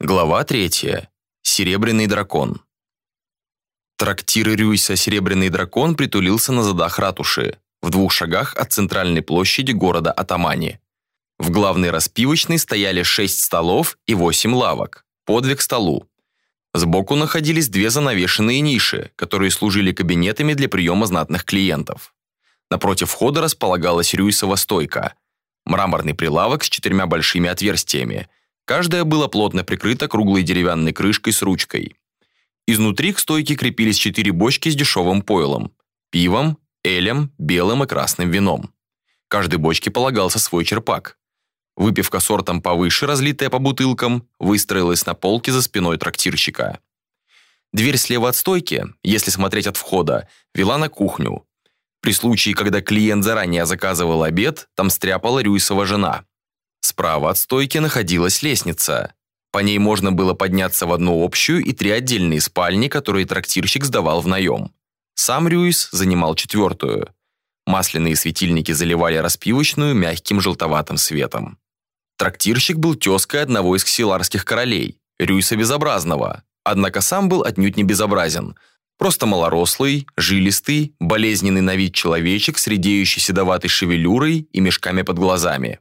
Глава третья. Серебряный дракон. Трактир Рюйса «Серебряный дракон» притулился на задах ратуши, в двух шагах от центральной площади города Атамани. В главной распивочной стояли шесть столов и восемь лавок, по две к столу. Сбоку находились две занавешенные ниши, которые служили кабинетами для приема знатных клиентов. Напротив входа располагалась Рюйсова стойка, мраморный прилавок с четырьмя большими отверстиями – Каждая была плотно прикрыта круглой деревянной крышкой с ручкой. Изнутри к стойке крепились четыре бочки с дешевым пойлом – пивом, элем, белым и красным вином. Каждой бочке полагался свой черпак. Выпивка сортом повыше, разлитая по бутылкам, выстроилась на полке за спиной трактирщика. Дверь слева от стойки, если смотреть от входа, вела на кухню. При случае, когда клиент заранее заказывал обед, там стряпала Рюйсова жена. Справа от стойки находилась лестница. По ней можно было подняться в одну общую и три отдельные спальни, которые трактирщик сдавал в наем. Сам Рюис занимал четвертую. Масляные светильники заливали распивочную мягким желтоватым светом. Трактирщик был тезкой одного из ксиларских королей, Рюйса Безобразного, однако сам был отнюдь не безобразен. Просто малорослый, жилистый, болезненный на вид человечек с редеющей седоватой шевелюрой и мешками под глазами.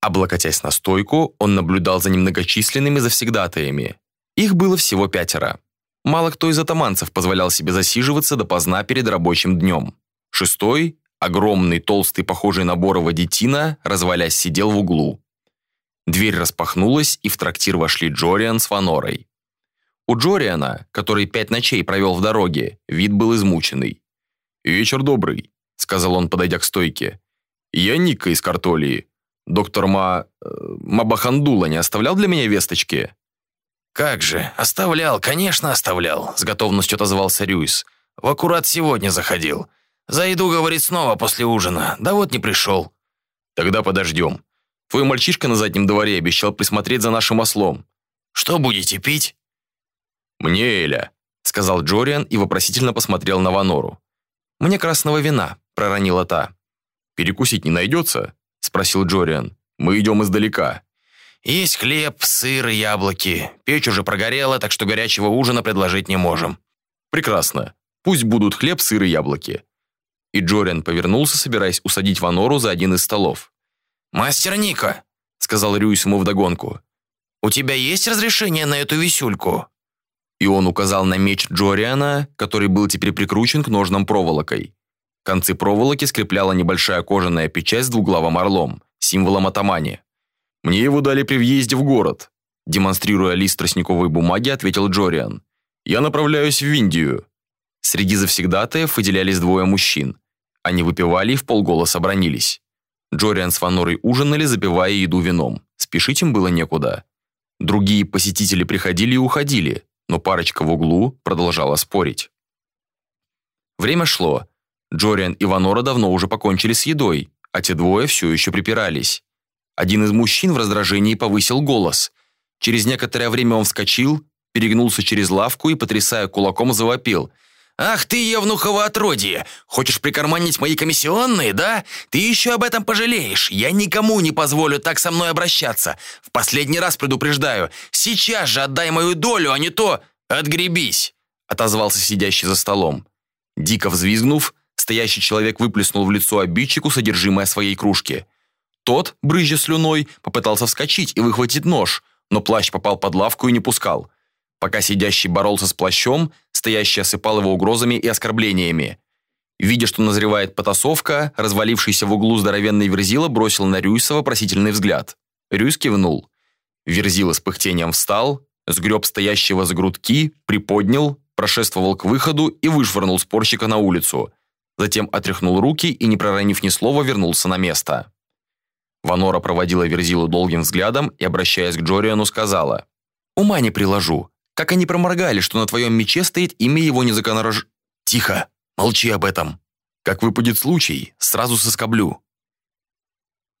Облокотясь на стойку, он наблюдал за немногочисленными завсегдатаями. Их было всего пятеро. Мало кто из атаманцев позволял себе засиживаться допоздна перед рабочим днем. Шестой, огромный, толстый, похожий на Борова детина, развалясь, сидел в углу. Дверь распахнулась, и в трактир вошли Джориан с Фанорой. У Джориана, который пять ночей провел в дороге, вид был измученный. «Вечер добрый», — сказал он, подойдя к стойке. «Я Ника из Картолии. Доктор Ма... Э, Мабахандула не оставлял для меня весточки?» «Как же, оставлял, конечно, оставлял», — с готовностью отозвался Рюйс. «В аккурат сегодня заходил. Зайду, говорит, снова после ужина. Да вот не пришел». «Тогда подождем. Твой мальчишка на заднем дворе обещал присмотреть за нашим ослом». «Что будете пить?» «Мне Эля», — сказал Джориан и вопросительно посмотрел на Ванору. «Мне красного вина», — проронила та. «Перекусить не найдется?» – спросил Джориан. «Мы идем издалека». «Есть хлеб, сыр и яблоки. Печь уже прогорела, так что горячего ужина предложить не можем». «Прекрасно. Пусть будут хлеб, сыр и яблоки». И Джориан повернулся, собираясь усадить Ванору за один из столов. «Мастер Ника», — сказал Рюйс ему вдогонку, — «у тебя есть разрешение на эту висюльку?» И он указал на меч Джориана, который был теперь прикручен к ножнам проволокой. Концы проволоки скрепляла небольшая кожаная печать с двуглавым орлом, символом атамани. «Мне его дали при въезде в город», демонстрируя лист тростниковой бумаги, ответил Джориан. «Я направляюсь в Индию». Среди завсегдатаев выделялись двое мужчин. Они выпивали и в полголоса бронились. Джориан с Ванорой ужинали, запивая еду вином. Спешить им было некуда. Другие посетители приходили и уходили, но парочка в углу продолжала спорить. Время шло, Джориан и Ванора давно уже покончили с едой, а те двое все еще припирались. Один из мужчин в раздражении повысил голос. Через некоторое время он вскочил, перегнулся через лавку и, потрясая кулаком, завопил. «Ах ты, евнухово отродье! Хочешь прикарманить мои комиссионные, да? Ты еще об этом пожалеешь. Я никому не позволю так со мной обращаться. В последний раз предупреждаю. Сейчас же отдай мою долю, а не то... Отгребись!» отозвался сидящий за столом. Дико взвизгнув, Стоящий человек выплеснул в лицо обидчику содержимое своей кружки. Тот, брызжа слюной, попытался вскочить и выхватить нож, но плащ попал под лавку и не пускал. Пока сидящий боролся с плащом, стоящий осыпал его угрозами и оскорблениями. Видя, что назревает потасовка, развалившийся в углу здоровенный Верзила бросил на Рюйса вопросительный взгляд. Рюйс кивнул. Верзила с пыхтением встал, сгреб стоящего за грудки, приподнял, прошествовал к выходу и вышвырнул спорщика на улицу. Затем отряхнул руки и, не проронив ни слова, вернулся на место. Ванора проводила Верзилу долгим взглядом и, обращаясь к Джориану, сказала, «Ума не приложу. Как они проморгали, что на твоем мече стоит имя его незаконорож...» «Тихо! Молчи об этом! Как выпадет случай, сразу соскоблю!»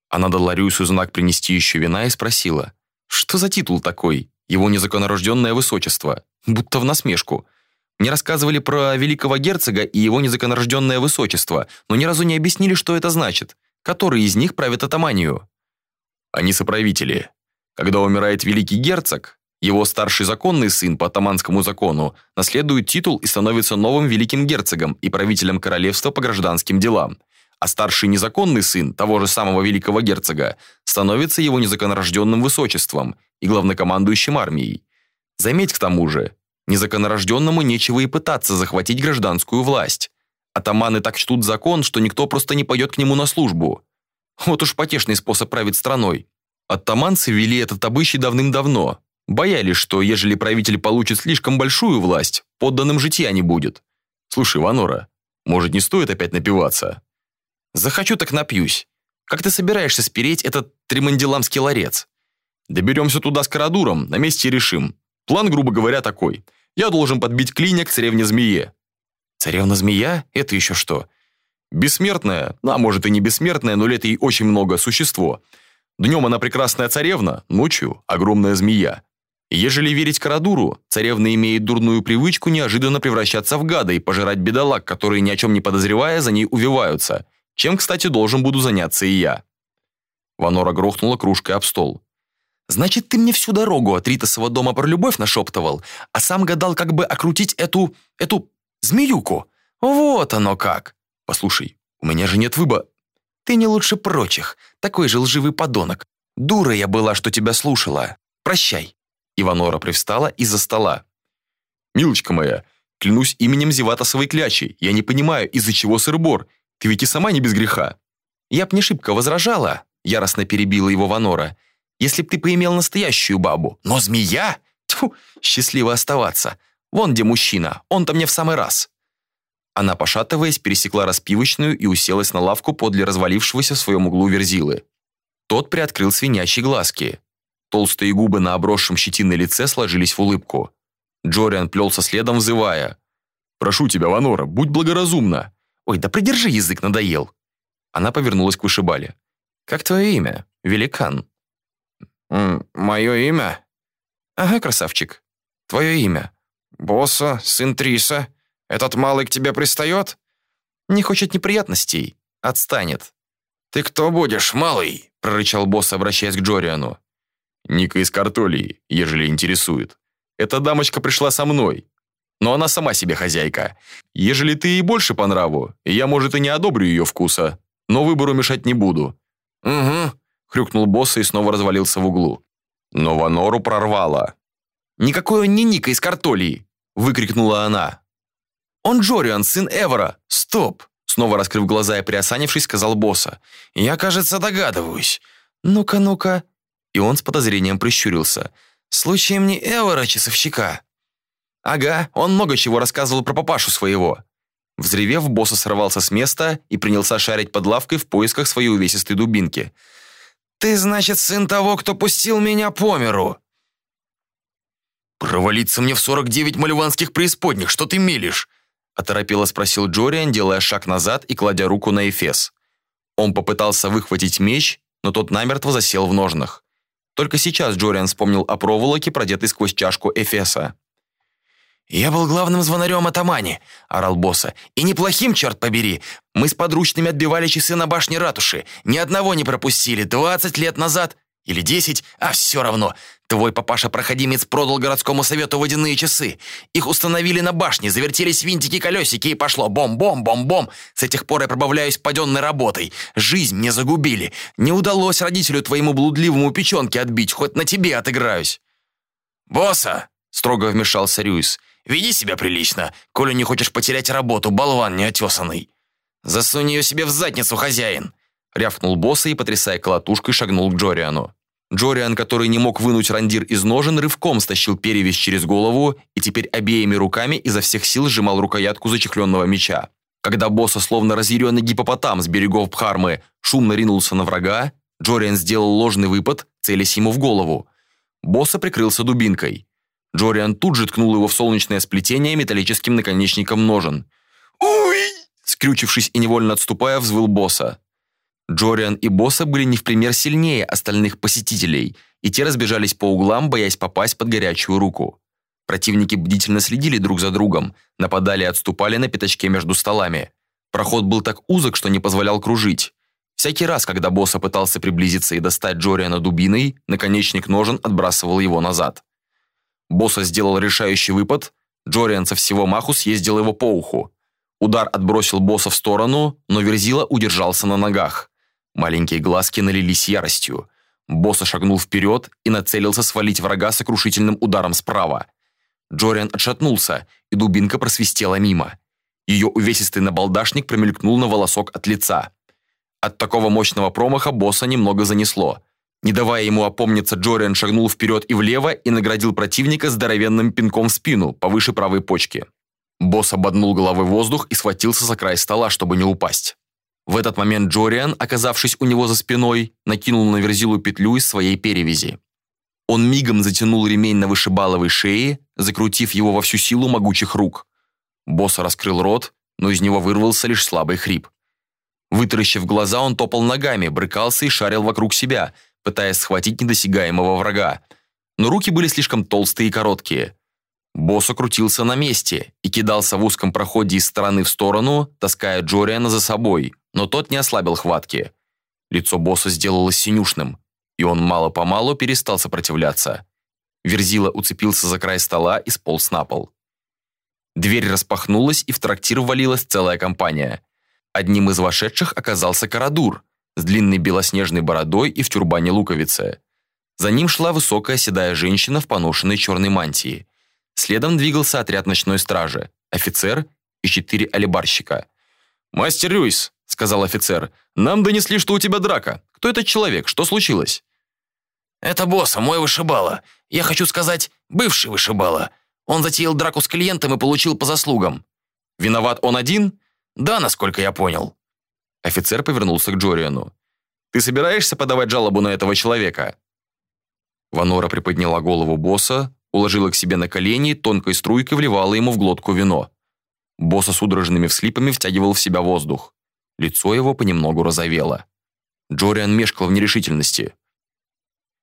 Она дала Рюсу знак принести еще вина и спросила, «Что за титул такой? Его незаконорожденное высочество? Будто в насмешку. Мне рассказывали про великого герцога и его незаконорожденное высочество, но ни разу не объяснили, что это значит. Который из них правит атаманию? Они соправители. Когда умирает великий герцог, Его старший законный сын по атаманскому закону наследует титул и становится новым великим герцогом и правителем королевства по гражданским делам, а старший незаконный сын того же самого великого герцога становится его незаконорожденным высочеством и главнокомандующим армией. Заметь к тому же, незаконорожденному нечего и пытаться захватить гражданскую власть. Атаманы так чтут закон, что никто просто не пойдет к нему на службу. Вот уж потешный способ править страной. Оттаманцы вели этот обычай давным-давно, Боялись, что ежели правитель получит слишком большую власть, подданным житья не будет. Слушай, Ванора, может, не стоит опять напиваться? Захочу, так напьюсь. Как ты собираешься спереть этот тримандиламский ларец? Доберемся туда с Карадуром, на месте решим. План, грубо говоря, такой. Я должен подбить клинья к царевне-змее. Царевна-змея? Это еще что? Бессмертная, а может и не бессмертная, но лет ей очень много, существо. Днем она прекрасная царевна, ночью огромная змея. Ежели верить Карадуру, царевна имеет дурную привычку неожиданно превращаться в гада и пожирать бедолаг, которые ни о чем не подозревая за ней увиваются, чем, кстати, должен буду заняться и я. Ванора грохнула кружкой об стол. «Значит, ты мне всю дорогу от Ритасова дома про любовь нашептывал, а сам гадал, как бы окрутить эту... эту... змеюку? Вот оно как! Послушай, у меня же нет выбора...» «Ты не лучше прочих, такой же лживый подонок. Дура я была, что тебя слушала. Прощай». Иванора привстала из-за стола. «Милочка моя, клянусь именем Зеватосовой клячей, я не понимаю, из-за чего сыр-бор. Ты ведь и сама не без греха». «Я б не шибко возражала», — яростно перебила его Ванора, «если б ты поимел настоящую бабу. Но змея? Тьфу, счастливо оставаться. Вон где мужчина, он-то мне в самый раз». Она, пошатываясь, пересекла распивочную и уселась на лавку подле развалившегося в своем углу верзилы. Тот приоткрыл свинящие глазки. Толстые губы на обросшем щетиной лице сложились в улыбку. Джориан плелся следом, взывая. «Прошу тебя, Ванора, будь благоразумна!» «Ой, да придержи язык, надоел!» Она повернулась к вышибале. «Как твое имя? Великан?» «Мое имя?» «Ага, красавчик. Твое имя?» «Босса, сын Триса. Этот малый к тебе пристает?» «Не хочет неприятностей. Отстанет». «Ты кто будешь, малый?» прорычал босс, обращаясь к Джориану. Ника из Картолии, ежели интересует. Эта дамочка пришла со мной. Но она сама себе хозяйка. Ежели ты ей больше по нраву, я, может, и не одобрю ее вкуса, но выбору мешать не буду». «Угу», — хрюкнул босс и снова развалился в углу. Но Ванору прорвало. «Никакой он не Ника из Картолии!» — выкрикнула она. «Он Джориан, сын Эвера! Стоп!» Снова раскрыв глаза и приосанившись, сказал босса. «Я, кажется, догадываюсь. Ну-ка, ну-ка, и он с подозрением прищурился. «Случаем не Эвора, часовщика?» «Ага, он много чего рассказывал про папашу своего». Взревев, босса сорвался с места и принялся шарить под лавкой в поисках своей увесистой дубинки. «Ты, значит, сын того, кто пустил меня по миру?» «Провалиться мне в 49 мальванских преисподних, что ты мелешь?» оторопело спросил Джориан, делая шаг назад и кладя руку на Эфес. Он попытался выхватить меч, но тот намертво засел в ножнах. Только сейчас Джориан вспомнил о проволоке, продетой сквозь чашку Эфеса. «Я был главным звонарем Атамани», — орал босса. «И неплохим, черт побери. Мы с подручными отбивали часы на башне ратуши. Ни одного не пропустили. Двадцать лет назад. Или десять, а все равно. Твой папаша-проходимец продал городскому совету водяные часы. Их установили на башне, завертелись винтики-колесики и пошло бом-бом-бом-бом. С этих пор я пробавляюсь паденной работой. Жизнь мне загубили. Не удалось родителю твоему блудливому печенки отбить, хоть на тебе отыграюсь. «Босса!» — строго вмешался Рюис. «Веди себя прилично, коли не хочешь потерять работу, болван неотесанный». «Засунь ее себе в задницу, хозяин!» Рявкнул босса и, потрясая колотушкой, шагнул к Джориану. Джориан, который не мог вынуть рандир из ножен, рывком стащил перевязь через голову и теперь обеими руками изо всех сил сжимал рукоятку зачехленного меча. Когда босса, словно разъяренный гипопотам с берегов Бхармы, шумно ринулся на врага, Джориан сделал ложный выпад, целясь ему в голову. Босса прикрылся дубинкой. Джориан тут же ткнул его в солнечное сплетение металлическим наконечником ножен. «Уй!» Скрючившись и невольно отступая, взвыл босса. Джориан и Босса были не в пример сильнее остальных посетителей, и те разбежались по углам, боясь попасть под горячую руку. Противники бдительно следили друг за другом, нападали и отступали на пятачке между столами. Проход был так узок, что не позволял кружить. Всякий раз, когда Босса пытался приблизиться и достать Джориана дубиной, наконечник ножен отбрасывал его назад. Босса сделал решающий выпад, Джориан со всего маху съездил его по уху. Удар отбросил босса в сторону, но Верзила удержался на ногах. Маленькие глазки налились яростью. Босса шагнул вперед и нацелился свалить врага сокрушительным ударом справа. Джориан отшатнулся, и дубинка просвистела мимо. Ее увесистый набалдашник промелькнул на волосок от лица. От такого мощного промаха босса немного занесло. Не давая ему опомниться, Джориан шагнул вперед и влево и наградил противника здоровенным пинком в спину, повыше правой почки. Босс ободнул головой воздух и схватился за край стола, чтобы не упасть. В этот момент Джориан, оказавшись у него за спиной, накинул на Верзилу петлю из своей перевязи. Он мигом затянул ремень на вышибаловой шее, закрутив его во всю силу могучих рук. Босс раскрыл рот, но из него вырвался лишь слабый хрип. Вытаращив глаза, он топал ногами, брыкался и шарил вокруг себя, пытаясь схватить недосягаемого врага. Но руки были слишком толстые и короткие. Босс окрутился на месте и кидался в узком проходе из стороны в сторону, таская Джориана за собой, но тот не ослабил хватки. Лицо босса сделалось синюшным, и он мало-помалу перестал сопротивляться. Верзила уцепился за край стола и сполз на пол. Дверь распахнулась, и в трактир ввалилась целая компания. Одним из вошедших оказался Карадур с длинной белоснежной бородой и в тюрбане луковицы. За ним шла высокая седая женщина в поношенной черной мантии. Следом двигался отряд ночной стражи, офицер и четыре алибарщика. «Мастер Рюйс», — сказал офицер, — «нам донесли, что у тебя драка. Кто этот человек? Что случилось?» «Это босс, мой вышибала. Я хочу сказать, бывший вышибала. Он затеял драку с клиентом и получил по заслугам». «Виноват он один?» «Да, насколько я понял». Офицер повернулся к Джориану. «Ты собираешься подавать жалобу на этого человека?» Ванора приподняла голову босса, уложила к себе на колени, тонкой струйкой вливала ему в глотку вино. Босса судорожными всхлипами втягивал в себя воздух. Лицо его понемногу розовело. Джориан мешкал в нерешительности.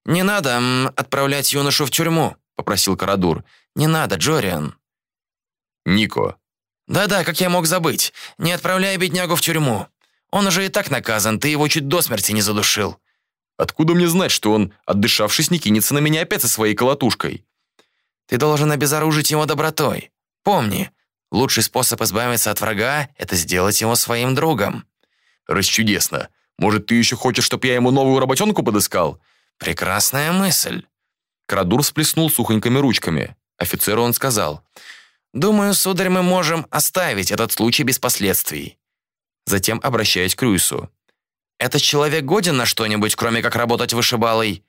«Не надо отправлять юношу в тюрьму», — попросил Карадур. «Не надо, Джориан». «Нико». «Да-да, как я мог забыть. Не отправляй беднягу в тюрьму. Он уже и так наказан, ты его чуть до смерти не задушил». «Откуда мне знать, что он, отдышавшись, не кинется на меня опять со своей колотушкой?» «Ты должен обезоружить его добротой. Помни, лучший способ избавиться от врага — это сделать его своим другом». «Расчудесно. Может, ты еще хочешь, чтобы я ему новую работенку подыскал?» «Прекрасная мысль». Крадур всплеснул сухонькими ручками. Офицеру он сказал. «Думаю, сударь, мы можем оставить этот случай без последствий». Затем, обращаясь к Рюйсу. «Этот человек годен на что-нибудь, кроме как работать вышибалой?»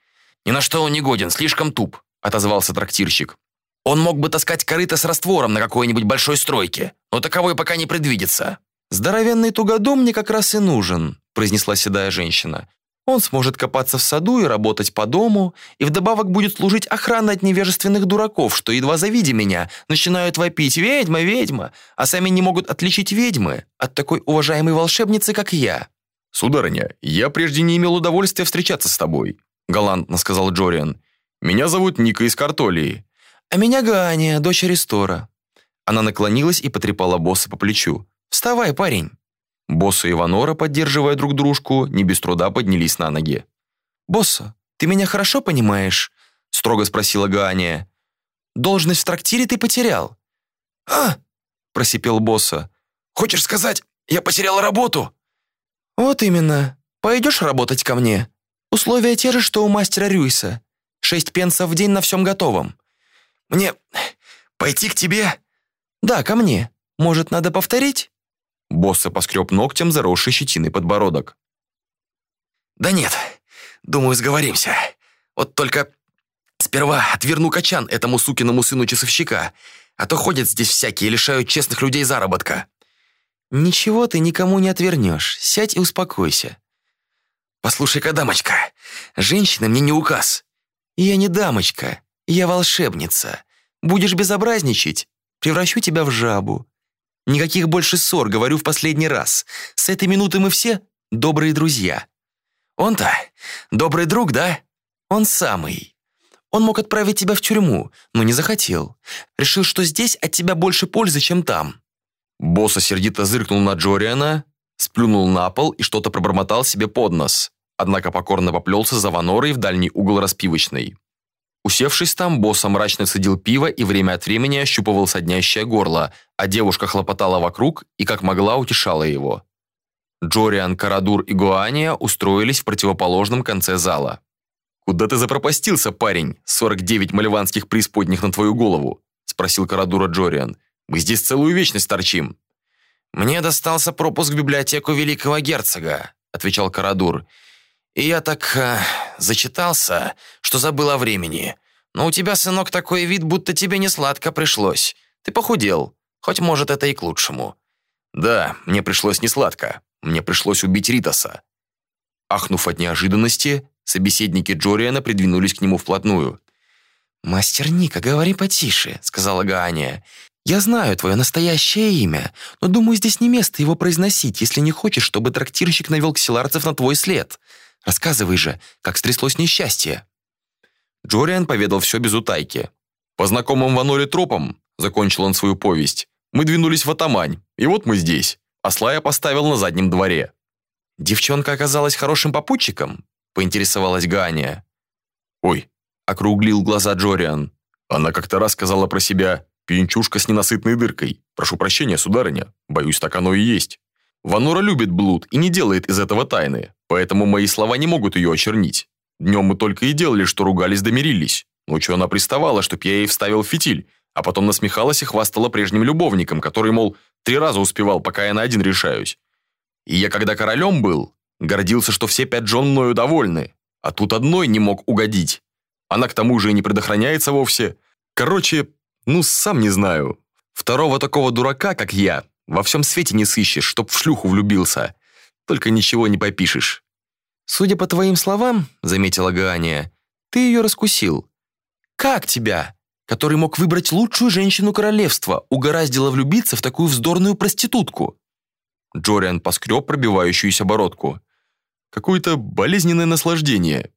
«Ни на что он не годен, слишком туп», — отозвался трактирщик. «Он мог бы таскать корыто с раствором на какой-нибудь большой стройке, но таковой пока не предвидится». «Здоровенный тугодум мне как раз и нужен», — произнесла седая женщина. Он сможет копаться в саду и работать по дому, и вдобавок будет служить охраной от невежественных дураков, что, едва завидя меня, начинают вопить «Ведьма, ведьма!», а сами не могут отличить ведьмы от такой уважаемой волшебницы, как я. «Сударыня, я прежде не имел удовольствия встречаться с тобой», — галантно сказал Джориан. «Меня зовут Ника из Картолии». «А меня Ганя, дочь Аристора». Она наклонилась и потрепала босса по плечу. «Вставай, парень». Босса и Ванора, поддерживая друг дружку, не без труда поднялись на ноги. «Босса, ты меня хорошо понимаешь?» – строго спросила Гаания. «Должность в трактире ты потерял». «А?» – просипел Босса. «Хочешь сказать, я потерял работу?» «Вот именно. Пойдешь работать ко мне? Условия те же, что у мастера Рюйса. Шесть пенсов в день на всем готовом». «Мне пойти к тебе?» «Да, ко мне. Может, надо повторить?» Босса поскреб ногтем заросший щетиной подбородок. «Да нет, думаю, сговоримся. Вот только сперва отверну качан этому сукиному сыну часовщика, а то ходят здесь всякие лишают честных людей заработка». «Ничего ты никому не отвернешь. Сядь и успокойся». «Послушай-ка, дамочка, женщина мне не указ». «Я не дамочка, я волшебница. Будешь безобразничать, превращу тебя в жабу. Никаких больше ссор, говорю в последний раз. С этой минуты мы все добрые друзья. Он-то добрый друг, да? Он самый. Он мог отправить тебя в тюрьму, но не захотел. Решил, что здесь от тебя больше пользы, чем там. Босса сердито зыркнул на Джориана, сплюнул на пол и что-то пробормотал себе под нос, однако покорно поплелся за Ванорой в дальний угол распивочной. Усевшись там, босса мрачно цедил пиво и время от времени ощупывал соднящее горло, а девушка хлопотала вокруг и как могла утешала его. Джориан, Карадур и Гуания устроились в противоположном конце зала. «Куда ты запропастился, парень? 49 мальванских преисподних на твою голову?» спросил Карадура Джориан. «Мы здесь целую вечность торчим». «Мне достался пропуск в библиотеку великого герцога», отвечал Карадур. «И я так э, зачитался, что забыл о времени. Но у тебя, сынок, такой вид, будто тебе не сладко пришлось. Ты похудел, хоть, может, это и к лучшему». «Да, мне пришлось не сладко. Мне пришлось убить Ритаса». Ахнув от неожиданности, собеседники Джориана придвинулись к нему вплотную. «Мастер Ника, говори потише», — сказала Гаания. «Я знаю твое настоящее имя, но думаю, здесь не место его произносить, если не хочешь, чтобы трактирщик навел ксиларцев на твой след. Рассказывай же, как стряслось несчастье». Джориан поведал все без утайки. «По знакомым Ваноре тропам», — закончил он свою повесть, «мы двинулись в Атамань, и вот мы здесь. Осла я поставил на заднем дворе». «Девчонка оказалась хорошим попутчиком?» — поинтересовалась Ганя. «Ой, округлил глаза Джориан. Она как-то раз сказала про себя «пьянчушка с ненасытной дыркой». Прошу прощения, сударыня, боюсь, так оно и есть. Ванора любит блуд и не делает из этого тайны, поэтому мои слова не могут ее очернить. Днем мы только и делали, что ругались да мирились. Ночью она приставала, чтоб я ей вставил фитиль, а потом насмехалась и хвастала прежним любовником, который, мол, три раза успевал, пока я на один решаюсь. И я, когда королем был, гордился, что все пять жен мною довольны, а тут одной не мог угодить. Она к тому же и не предохраняется вовсе. Короче, ну, сам не знаю. Второго такого дурака, как я, во всем свете не сыщешь, чтоб в шлюху влюбился. Только ничего не попишешь. «Судя по твоим словам, — заметила Гаания, — ты ее раскусил. Как тебя, который мог выбрать лучшую женщину королевства, угораздило влюбиться в такую вздорную проститутку?» Джориан поскреб пробивающуюся бородку. «Какое-то болезненное наслаждение.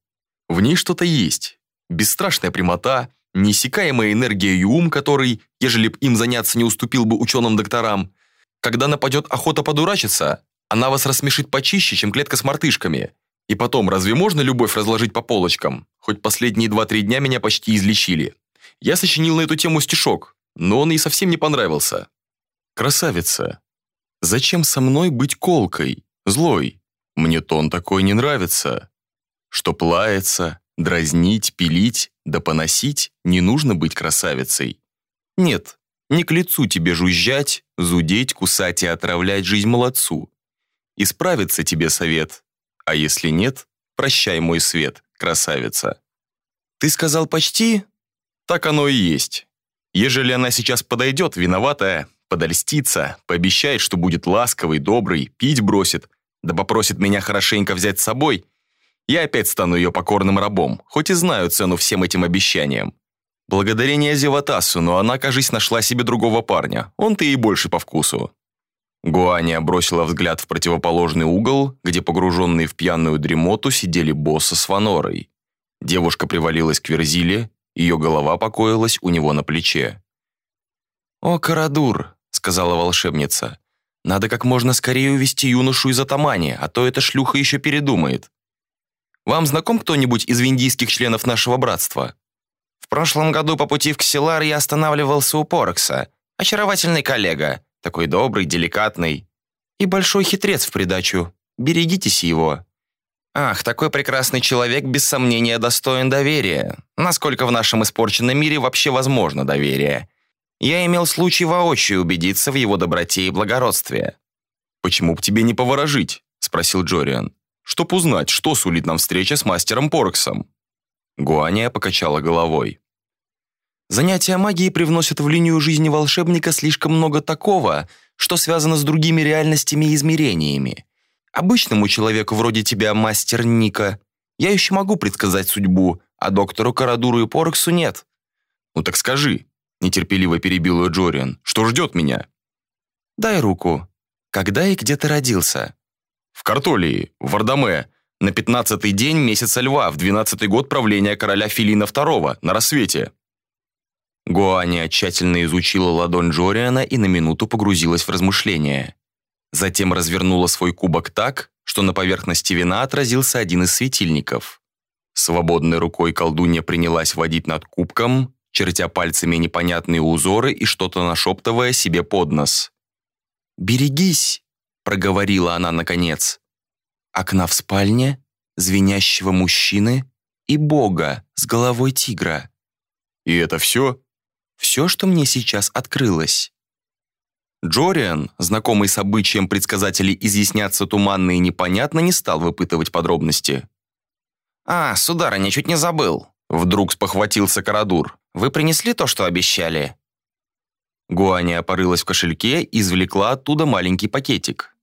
В ней что-то есть бесстрашная прямота, неиссякаемая энергия и ум, который, ежели б им заняться не уступил бы ученым-докторам. Когда нападет охота подурачиться, она вас рассмешит почище, чем клетка с мартышками. И потом, разве можно любовь разложить по полочкам? Хоть последние два-три дня меня почти излечили. Я сочинил на эту тему стишок, но он ей совсем не понравился. «Красавица, зачем со мной быть колкой, злой? Мне тон такой не нравится. Что плается, Дразнить, пилить, да поносить не нужно быть красавицей. Нет, не к лицу тебе жужжать, зудеть, кусать и отравлять жизнь молодцу. Исправится тебе совет, а если нет, прощай мой свет, красавица. Ты сказал почти? Так оно и есть. Ежели она сейчас подойдет, виноватая, подольстится, пообещает, что будет ласковый, добрый, пить бросит, да попросит меня хорошенько взять с собой, я опять стану ее покорным рабом, хоть и знаю цену всем этим обещаниям. Благодарение Зеватасу, но она, кажись, нашла себе другого парня. Он-то ей больше по вкусу. Гуаня бросила взгляд в противоположный угол, где погруженные в пьяную дремоту сидели босса с Фанорой. Девушка привалилась к Верзиле, ее голова покоилась у него на плече. «О, Карадур», — сказала волшебница, — «надо как можно скорее увести юношу из Атамани, а то эта шлюха еще передумает». Вам знаком кто-нибудь из виндийских членов нашего братства?» «В прошлом году по пути в Ксилар я останавливался у Порекса. Очаровательный коллега, такой добрый, деликатный. И большой хитрец в придачу. Берегитесь его». «Ах, такой прекрасный человек без сомнения достоин доверия. Насколько в нашем испорченном мире вообще возможно доверие? Я имел случай воочию убедиться в его доброте и благородстве». «Почему бы тебе не поворожить?» – спросил Джориан чтоб узнать, что сулит нам встреча с мастером Порксом. Гуания покачала головой. Занятия магией привносят в линию жизни волшебника слишком много такого, что связано с другими реальностями и измерениями. Обычному человеку вроде тебя, мастер Ника, я еще могу предсказать судьбу, а доктору Карадуру и Порксу нет. Ну так скажи, нетерпеливо перебил ее Джориан, что ждет меня? Дай руку. Когда и где ты родился? В Картолии, в Вардаме, на пятнадцатый день месяца льва, в двенадцатый год правления короля Филина II, на рассвете. Гуаня тщательно изучила ладонь Джориана и на минуту погрузилась в размышления. Затем развернула свой кубок так, что на поверхности вина отразился один из светильников. Свободной рукой колдунья принялась водить над кубком, чертя пальцами непонятные узоры и что-то нашептывая себе под нос. «Берегись!» — проговорила она наконец. «Окна в спальне, звенящего мужчины и бога с головой тигра». «И это все?» «Все, что мне сейчас открылось». Джориан, знакомый с обычаем предсказателей изъясняться туманно и непонятно, не стал выпытывать подробности. «А, сударыня, чуть не забыл», — вдруг спохватился Карадур. «Вы принесли то, что обещали?» Гуаня порылась в кошельке и извлекла оттуда маленький пакетик.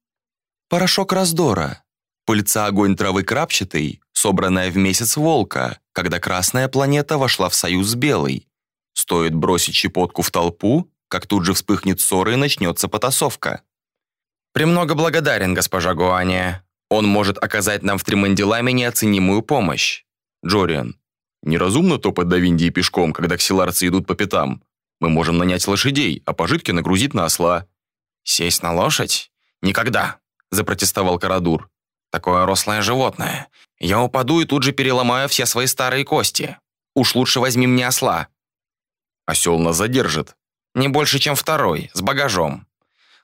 «Порошок раздора. Пыльца огонь травы крапчатой, собранная в месяц волка, когда красная планета вошла в союз с белой. Стоит бросить щепотку в толпу, как тут же вспыхнет ссора и начнется потасовка». «Премного благодарен, госпожа Гуаня. Он может оказать нам в Тримандиламе неоценимую помощь. Джориан, неразумно топать до Виндии пешком, когда ксиларцы идут по пятам. Мы можем нанять лошадей, а пожитки нагрузить на осла». «Сесть на лошадь? Никогда!» – запротестовал Карадур. «Такое рослое животное. Я упаду и тут же переломаю все свои старые кости. Уж лучше возьми мне осла». «Осел нас задержит». «Не больше, чем второй, с багажом».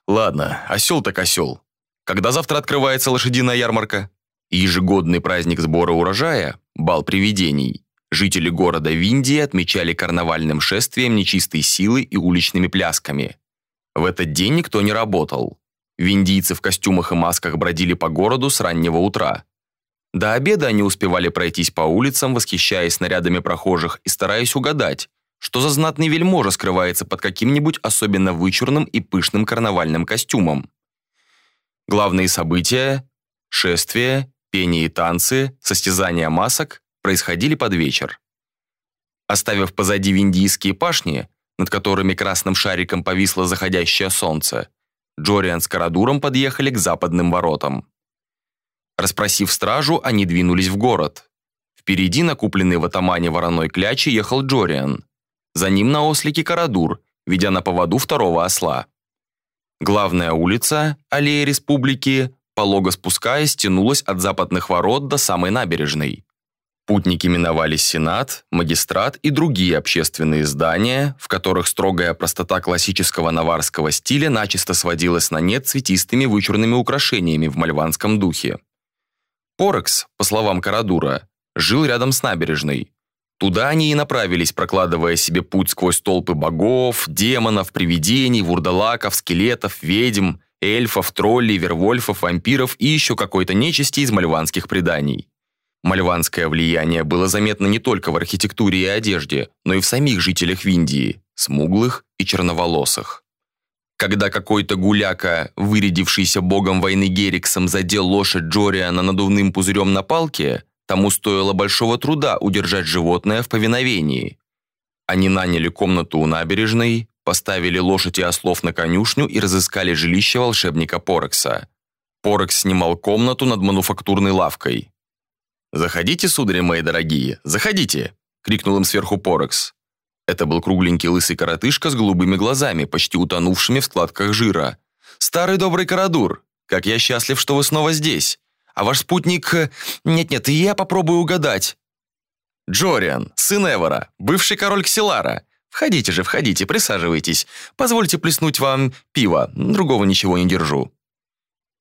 «Ладно, осел так осел. Когда завтра открывается лошадиная ярмарка? Ежегодный праздник сбора урожая – бал привидений. Жители города Виндии отмечали карнавальным шествием нечистой силы и уличными плясками. В этот день никто не работал. Виндийцы в костюмах и масках бродили по городу с раннего утра. До обеда они успевали пройтись по улицам, восхищаясь нарядами прохожих и стараясь угадать, что за знатный вельможа скрывается под каким-нибудь особенно вычурным и пышным карнавальным костюмом. Главные события – шествия, пение и танцы, состязания масок – происходили под вечер. Оставив позади виндийские пашни, над которыми красным шариком повисло заходящее солнце, Джориан с Карадуром подъехали к западным воротам. Распросив стражу, они двинулись в город. Впереди, накупленный в атамане вороной клячи, ехал Джориан. За ним на ослике Карадур, ведя на поводу второго осла. Главная улица, аллея республики, полого спускаясь, тянулась от западных ворот до самой набережной. Путники миновали Сенат, магистрат и другие общественные здания, в которых строгая простота классического наварского стиля начисто сводилась на нет цветистыми вычурными украшениями в мальванском духе. Порекс, по словам Карадура, жил рядом с набережной, Туда они и направились, прокладывая себе путь сквозь толпы богов, демонов, привидений, вурдалаков, скелетов, ведьм, эльфов, троллей, вервольфов, вампиров и еще какой-то нечисти из мальванских преданий. Мальванское влияние было заметно не только в архитектуре и одежде, но и в самих жителях Виндии, смуглых и черноволосых. Когда какой-то гуляка, вырядившийся богом войны Гериксом, задел лошадь Джориана надувным пузырем на палке, Тому стоило большого труда удержать животное в повиновении. Они наняли комнату у набережной, поставили лошадь и ослов на конюшню и разыскали жилище волшебника Порекса. Порекс снимал комнату над мануфактурной лавкой. «Заходите, судари мои дорогие, заходите!» – крикнул им сверху Порекс. Это был кругленький лысый коротышка с голубыми глазами, почти утонувшими в складках жира. «Старый добрый Карадур, как я счастлив, что вы снова здесь! А ваш спутник... Э, нет-нет, я попробую угадать. Джориан, сын Эвора, бывший король Ксилара. Входите же, входите, присаживайтесь. Позвольте плеснуть вам пиво, другого ничего не держу.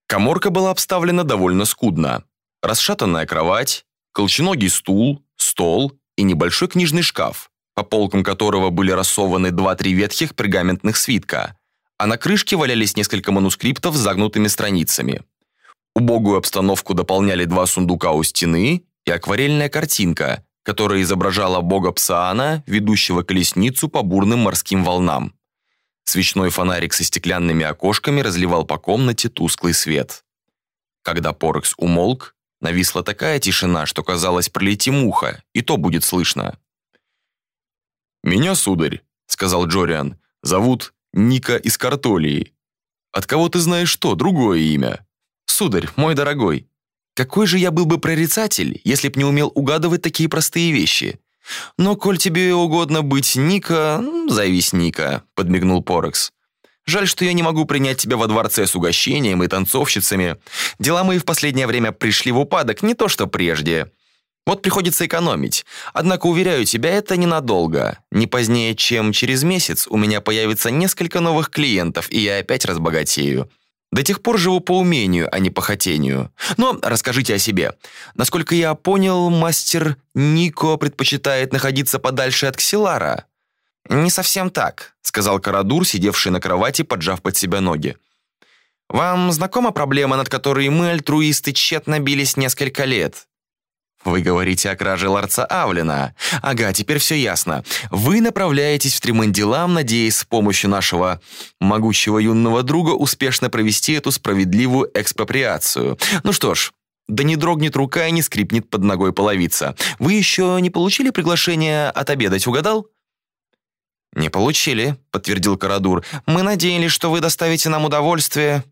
Коморка была обставлена довольно скудно. Расшатанная кровать, колченогий стул, стол и небольшой книжный шкаф, по полкам которого были рассованы два-три ветхих пергаментных свитка, а на крышке валялись несколько манускриптов с загнутыми страницами. Убогую обстановку дополняли два сундука у стены и акварельная картинка, которая изображала бога Псаана, ведущего колесницу по бурным морским волнам. Свечной фонарик со стеклянными окошками разливал по комнате тусклый свет. Когда Порекс умолк, нависла такая тишина, что казалось, пролети муха, и то будет слышно. «Меня, сударь», — сказал Джориан, — «зовут Ника из Картолии. От кого ты знаешь что, другое имя?» Сударь, мой дорогой, какой же я был бы прорицатель, если б не умел угадывать такие простые вещи? Но коль тебе угодно быть Ника, зовись Ника, подмигнул Порекс. Жаль, что я не могу принять тебя во дворце с угощением и танцовщицами. Дела мои в последнее время пришли в упадок, не то что прежде. Вот приходится экономить. Однако, уверяю тебя, это ненадолго. Не позднее, чем через месяц у меня появится несколько новых клиентов, и я опять разбогатею. До тех пор живу по умению, а не по хотению. Но расскажите о себе. Насколько я понял, мастер Нико предпочитает находиться подальше от Ксилара. «Не совсем так», — сказал Карадур, сидевший на кровати, поджав под себя ноги. «Вам знакома проблема, над которой мы, альтруисты, тщетно бились несколько лет? Вы говорите о краже ларца Авлина. Ага, теперь все ясно. Вы направляетесь в Тримандилам, надеясь с помощью нашего могучего юного друга успешно провести эту справедливую экспроприацию. Ну что ж, да не дрогнет рука и не скрипнет под ногой половица. Вы еще не получили приглашение отобедать, угадал? «Не получили», — подтвердил Карадур. «Мы надеялись, что вы доставите нам удовольствие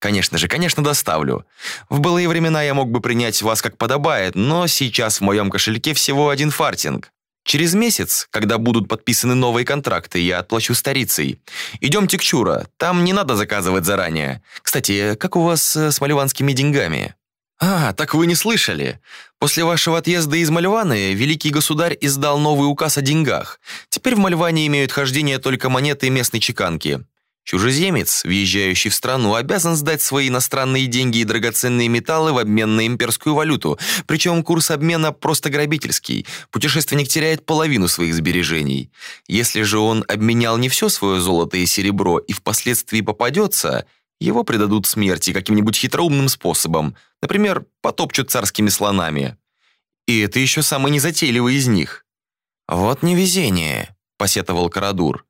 Конечно же, конечно, доставлю. В былые времена я мог бы принять вас как подобает, но сейчас в моем кошельке всего один фартинг. Через месяц, когда будут подписаны новые контракты, я отплачу старицей. Идемте к Чура, там не надо заказывать заранее. Кстати, как у вас э, с мальванскими деньгами? А, так вы не слышали. После вашего отъезда из Мальваны великий государь издал новый указ о деньгах. Теперь в Мальване имеют хождение только монеты местной чеканки. Чужеземец, въезжающий в страну, обязан сдать свои иностранные деньги и драгоценные металлы в обмен на имперскую валюту, причем курс обмена просто грабительский. Путешественник теряет половину своих сбережений. Если же он обменял не все свое золото и серебро и впоследствии попадется, его предадут смерти каким-нибудь хитроумным способом, например, потопчут царскими слонами. И это еще самый незатейливый из них. «Вот невезение», — посетовал Карадур.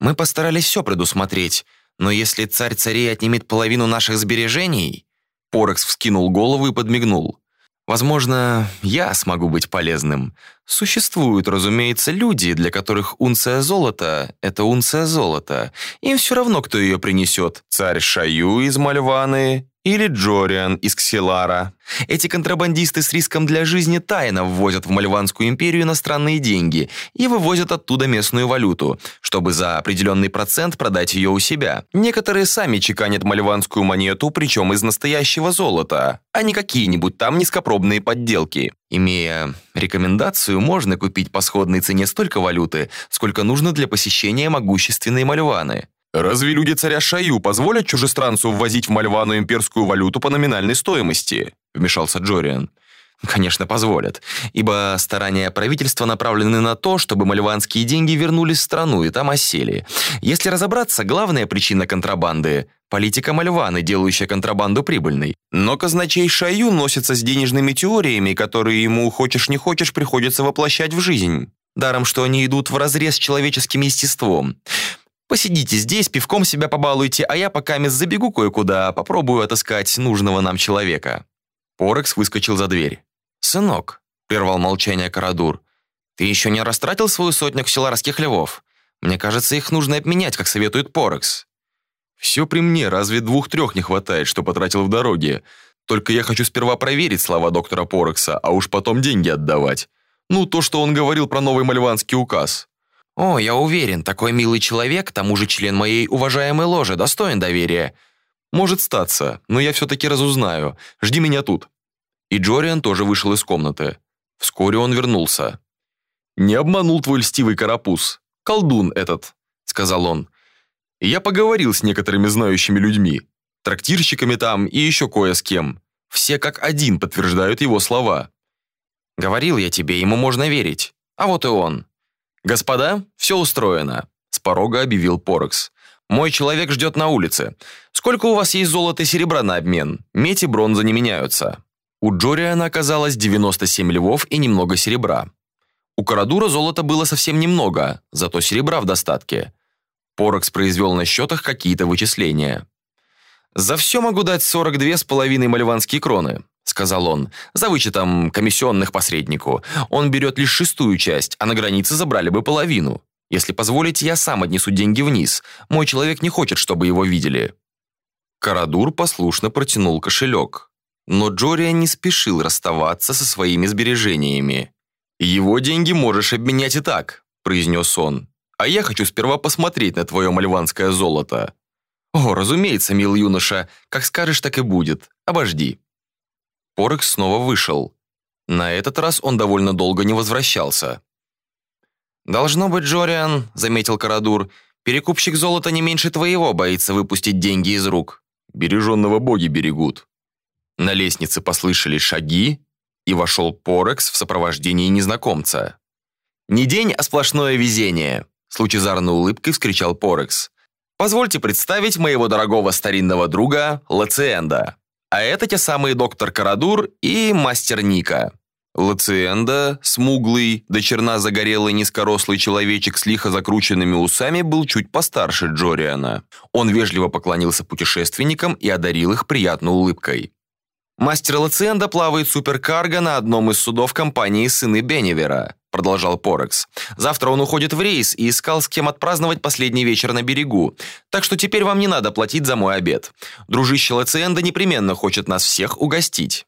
Мы постарались все предусмотреть, но если царь царей отнимет половину наших сбережений...» Порекс вскинул голову и подмигнул. «Возможно, я смогу быть полезным. Существуют, разумеется, люди, для которых унция золота — это унция золота. Им все равно, кто ее принесет. Царь Шаю из Мальваны или Джориан из Ксилара. Эти контрабандисты с риском для жизни тайно ввозят в Мальванскую империю иностранные деньги и вывозят оттуда местную валюту, чтобы за определенный процент продать ее у себя. Некоторые сами чеканят мальванскую монету, причем из настоящего золота, а не какие-нибудь там низкопробные подделки. Имея рекомендацию, можно купить по сходной цене столько валюты, сколько нужно для посещения могущественной Мальваны. Разве люди царя Шаю позволят чужестранцу ввозить в Мальвану имперскую валюту по номинальной стоимости? Вмешался Джориан. Конечно, позволят, ибо старания правительства направлены на то, чтобы мальванские деньги вернулись в страну и там осели. Если разобраться, главная причина контрабанды – политика Мальваны, делающая контрабанду прибыльной. Но казначей Шаю носится с денежными теориями, которые ему, хочешь не хочешь, приходится воплощать в жизнь. Даром, что они идут вразрез с человеческим естеством. Посидите здесь, пивком себя побалуйте, а я пока мисс забегу кое-куда, попробую отыскать нужного нам человека». Порекс выскочил за дверь. «Сынок», — прервал молчание Карадур, «ты еще не растратил свою сотню ксиларских львов? Мне кажется, их нужно обменять, как советует Порекс». «Все при мне, разве двух-трех не хватает, что потратил в дороге? Только я хочу сперва проверить слова доктора Порекса, а уж потом деньги отдавать. Ну, то, что он говорил про новый мальванский указ». «О, я уверен, такой милый человек, к тому же член моей уважаемой ложи, достоин доверия». «Может статься, но я все-таки разузнаю. Жди меня тут». И Джориан тоже вышел из комнаты. Вскоре он вернулся. «Не обманул твой льстивый карапуз. Колдун этот», — сказал он. «Я поговорил с некоторыми знающими людьми, трактирщиками там и еще кое с кем. Все как один подтверждают его слова». «Говорил я тебе, ему можно верить. А вот и он». «Господа, все устроено», — с порога объявил Порекс. «Мой человек ждет на улице. Сколько у вас есть золота и серебра на обмен? Медь и бронза не меняются». У Джориана оказалось 97 львов и немного серебра. У Карадура золота было совсем немного, зато серебра в достатке. Порекс произвел на счетах какие-то вычисления. «За все могу дать 42 с половиной мальванские кроны сказал он, за вычетом комиссионных посреднику. Он берет лишь шестую часть, а на границе забрали бы половину. Если позволите, я сам отнесу деньги вниз. Мой человек не хочет, чтобы его видели». Карадур послушно протянул кошелек. Но Джориан не спешил расставаться со своими сбережениями. «Его деньги можешь обменять и так», – произнес он. «А я хочу сперва посмотреть на твое мальванское золото». «О, разумеется, мил юноша, как скажешь, так и будет. Обожди». Порекс снова вышел. На этот раз он довольно долго не возвращался. «Должно быть, Джориан», — заметил Карадур, — «перекупщик золота не меньше твоего боится выпустить деньги из рук». «Береженного боги берегут». На лестнице послышались шаги, и вошел Порекс в сопровождении незнакомца. «Не день, а сплошное везение», — с лучезарной улыбкой вскричал Порекс. «Позвольте представить моего дорогого старинного друга Лациенда. А это те самые доктор Карадур и мастер Ника». Лациенда, смуглый, до черна загорелый низкорослый человечек с лихо закрученными усами, был чуть постарше Джориана. Он вежливо поклонился путешественникам и одарил их приятной улыбкой. «Мастер Лациенда плавает суперкарго на одном из судов компании «Сыны Беневера», продолжал Порекс. «Завтра он уходит в рейс и искал с кем отпраздновать последний вечер на берегу. Так что теперь вам не надо платить за мой обед. Дружище Лациенда непременно хочет нас всех угостить».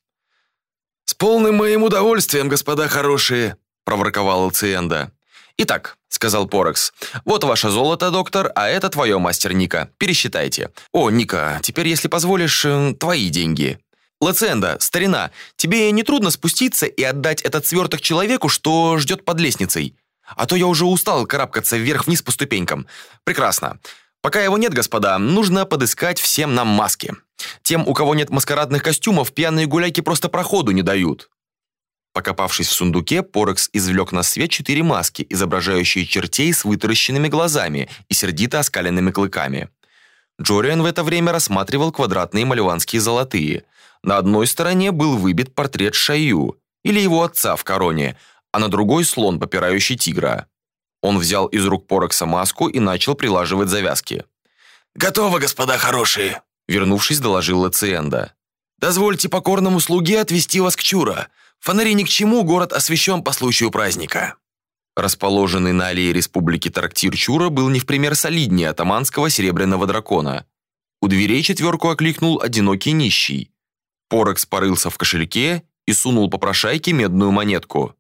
«С полным моим удовольствием, господа хорошие», – проворковал Лациенда. «Итак», – сказал Порекс, – «вот ваше золото, доктор, а это твое, мастер Ника. Пересчитайте. О, Ника, теперь, если позволишь, э, твои деньги». «Лаценда, старина, тебе не трудно спуститься и отдать этот сверток человеку, что ждет под лестницей? А то я уже устал карабкаться вверх-вниз по ступенькам. Прекрасно. Пока его нет, господа, нужно подыскать всем нам маски. Тем, у кого нет маскарадных костюмов, пьяные гуляки просто проходу не дают». Покопавшись в сундуке, Порекс извлек на свет четыре маски, изображающие чертей с вытаращенными глазами и сердито оскаленными клыками. Джориан в это время рассматривал квадратные малеванские золотые. На одной стороне был выбит портрет Шаю, или его отца в короне, а на другой слон, попирающий тигра. Он взял из рук Порокса маску и начал прилаживать завязки. «Готово, господа хорошие!» Вернувшись, доложил Лациенда. «Дозвольте покорному слуге отвезти вас к Чура. Фонари ни к чему, город освещен по случаю праздника». Расположенный на аллее республики трактир Чура был не в пример солиднее атаманского серебряного дракона. У дверей четверку окликнул одинокий нищий. Порекс порылся в кошельке и сунул попрошайке медную монетку.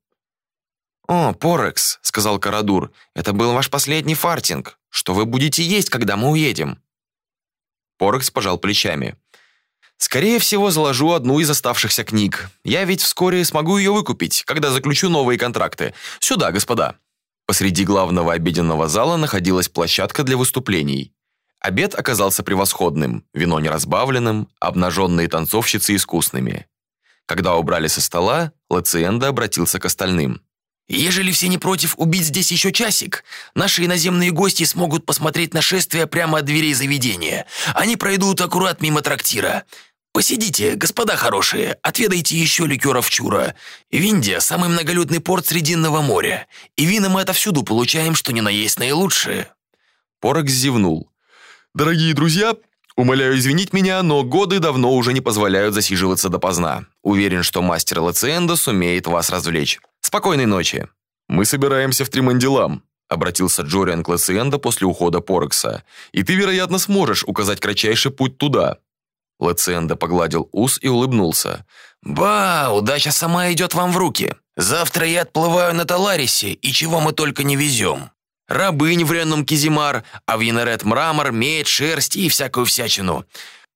«О, Порекс», — сказал Карадур, — «это был ваш последний фартинг. Что вы будете есть, когда мы уедем?» Порекс пожал плечами. «Скорее всего, заложу одну из оставшихся книг. Я ведь вскоре смогу ее выкупить, когда заключу новые контракты. Сюда, господа». Посреди главного обеденного зала находилась площадка для выступлений. Обед оказался превосходным, вино неразбавленным, обнаженные танцовщицы искусными. Когда убрали со стола, Лациенда обратился к остальным. «Ежели все не против убить здесь еще часик, наши иноземные гости смогут посмотреть нашествие прямо от дверей заведения. Они пройдут аккурат мимо трактира. Посидите, господа хорошие, отведайте еще ликеров чура. Виндия – самый многолюдный порт Срединного моря. И вина мы отовсюду получаем, что ни на есть наилучшие». Порок зевнул. Дорогие друзья, умоляю извинить меня, но годы давно уже не позволяют засиживаться допоздна. Уверен, что мастер Лациенда сумеет вас развлечь. Спокойной ночи. Мы собираемся в Тримандилам, обратился Джориан к Лациенда после ухода Порекса. И ты, вероятно, сможешь указать кратчайший путь туда. Лациенда погладил ус и улыбнулся. «Ба, удача сама идет вам в руки. Завтра я отплываю на Таларисе, и чего мы только не везем рабынь в Ренном Кизимар, а в Янарет мрамор, медь, шерсть и всякую всячину.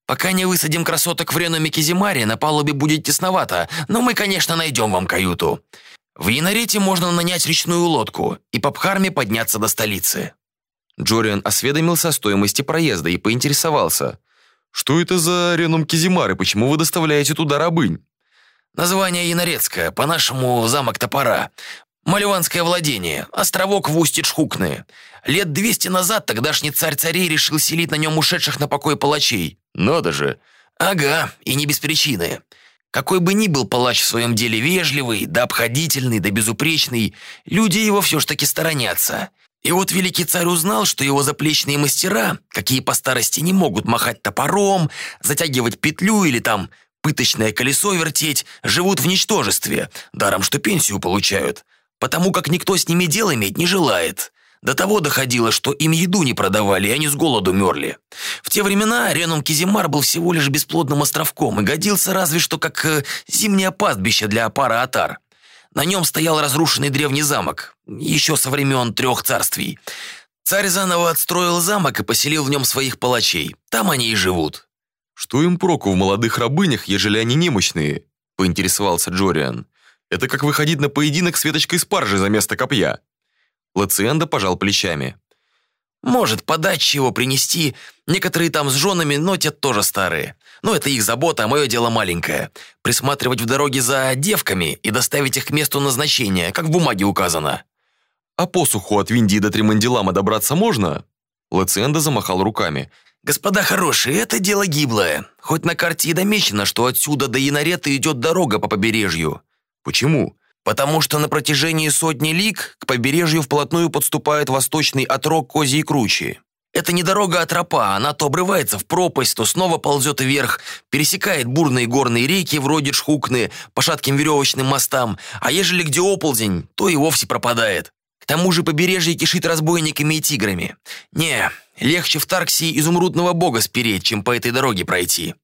Пока не высадим красоток в Ренуме Кизимаре, на палубе будет тесновато, но мы, конечно, найдем вам каюту. В Янарете можно нанять речную лодку и по Пхарме подняться до столицы». Джориан осведомился о стоимости проезда и поинтересовался. «Что это за Ренум Кизимар и почему вы доставляете туда рабынь?» «Название Янорецкое, по-нашему замок топора. Маливанское владение, островок в устье Чхукны. Лет двести назад тогдашний царь царей решил селить на нем ушедших на покой палачей. Надо же. Ага, и не без причины. Какой бы ни был палач в своем деле вежливый, да обходительный, да безупречный, люди его все ж таки сторонятся. И вот великий царь узнал, что его заплечные мастера, какие по старости не могут махать топором, затягивать петлю или там пыточное колесо вертеть, живут в ничтожестве, даром что пенсию получают потому как никто с ними дел иметь не желает. До того доходило, что им еду не продавали, и они с голоду мерли. В те времена Ренум Кизимар был всего лишь бесплодным островком и годился разве что как э, зимнее пастбище для опара Атар. На нем стоял разрушенный древний замок, еще со времен трех царствий. Царь заново отстроил замок и поселил в нем своих палачей. Там они и живут. «Что им проку в молодых рабынях, ежели они немощные?» – поинтересовался Джориан. Это как выходить на поединок с веточкой спаржи за место копья». Лациенда пожал плечами. «Может, подачи его принести. Некоторые там с женами, но те тоже старые. Но это их забота, а мое дело маленькое. Присматривать в дороге за девками и доставить их к месту назначения, как в бумаге указано». «А посуху от Виндии до Тремандилама добраться можно?» Лациенда замахал руками. «Господа хорошие, это дело гиблое. Хоть на карте и домечено, что отсюда до Янарета идет дорога по побережью». «Почему?» «Потому что на протяжении сотни лиг к побережью вплотную подступает восточный отрог Козьей Кручи. Это не дорога, а тропа, она то обрывается в пропасть, то снова ползет вверх, пересекает бурные горные реки вроде Шхукны по шатким веревочным мостам, а ежели где оползень, то и вовсе пропадает. К тому же побережье кишит разбойниками и тиграми. Не, легче в Тарксии изумрудного бога спереть, чем по этой дороге пройти.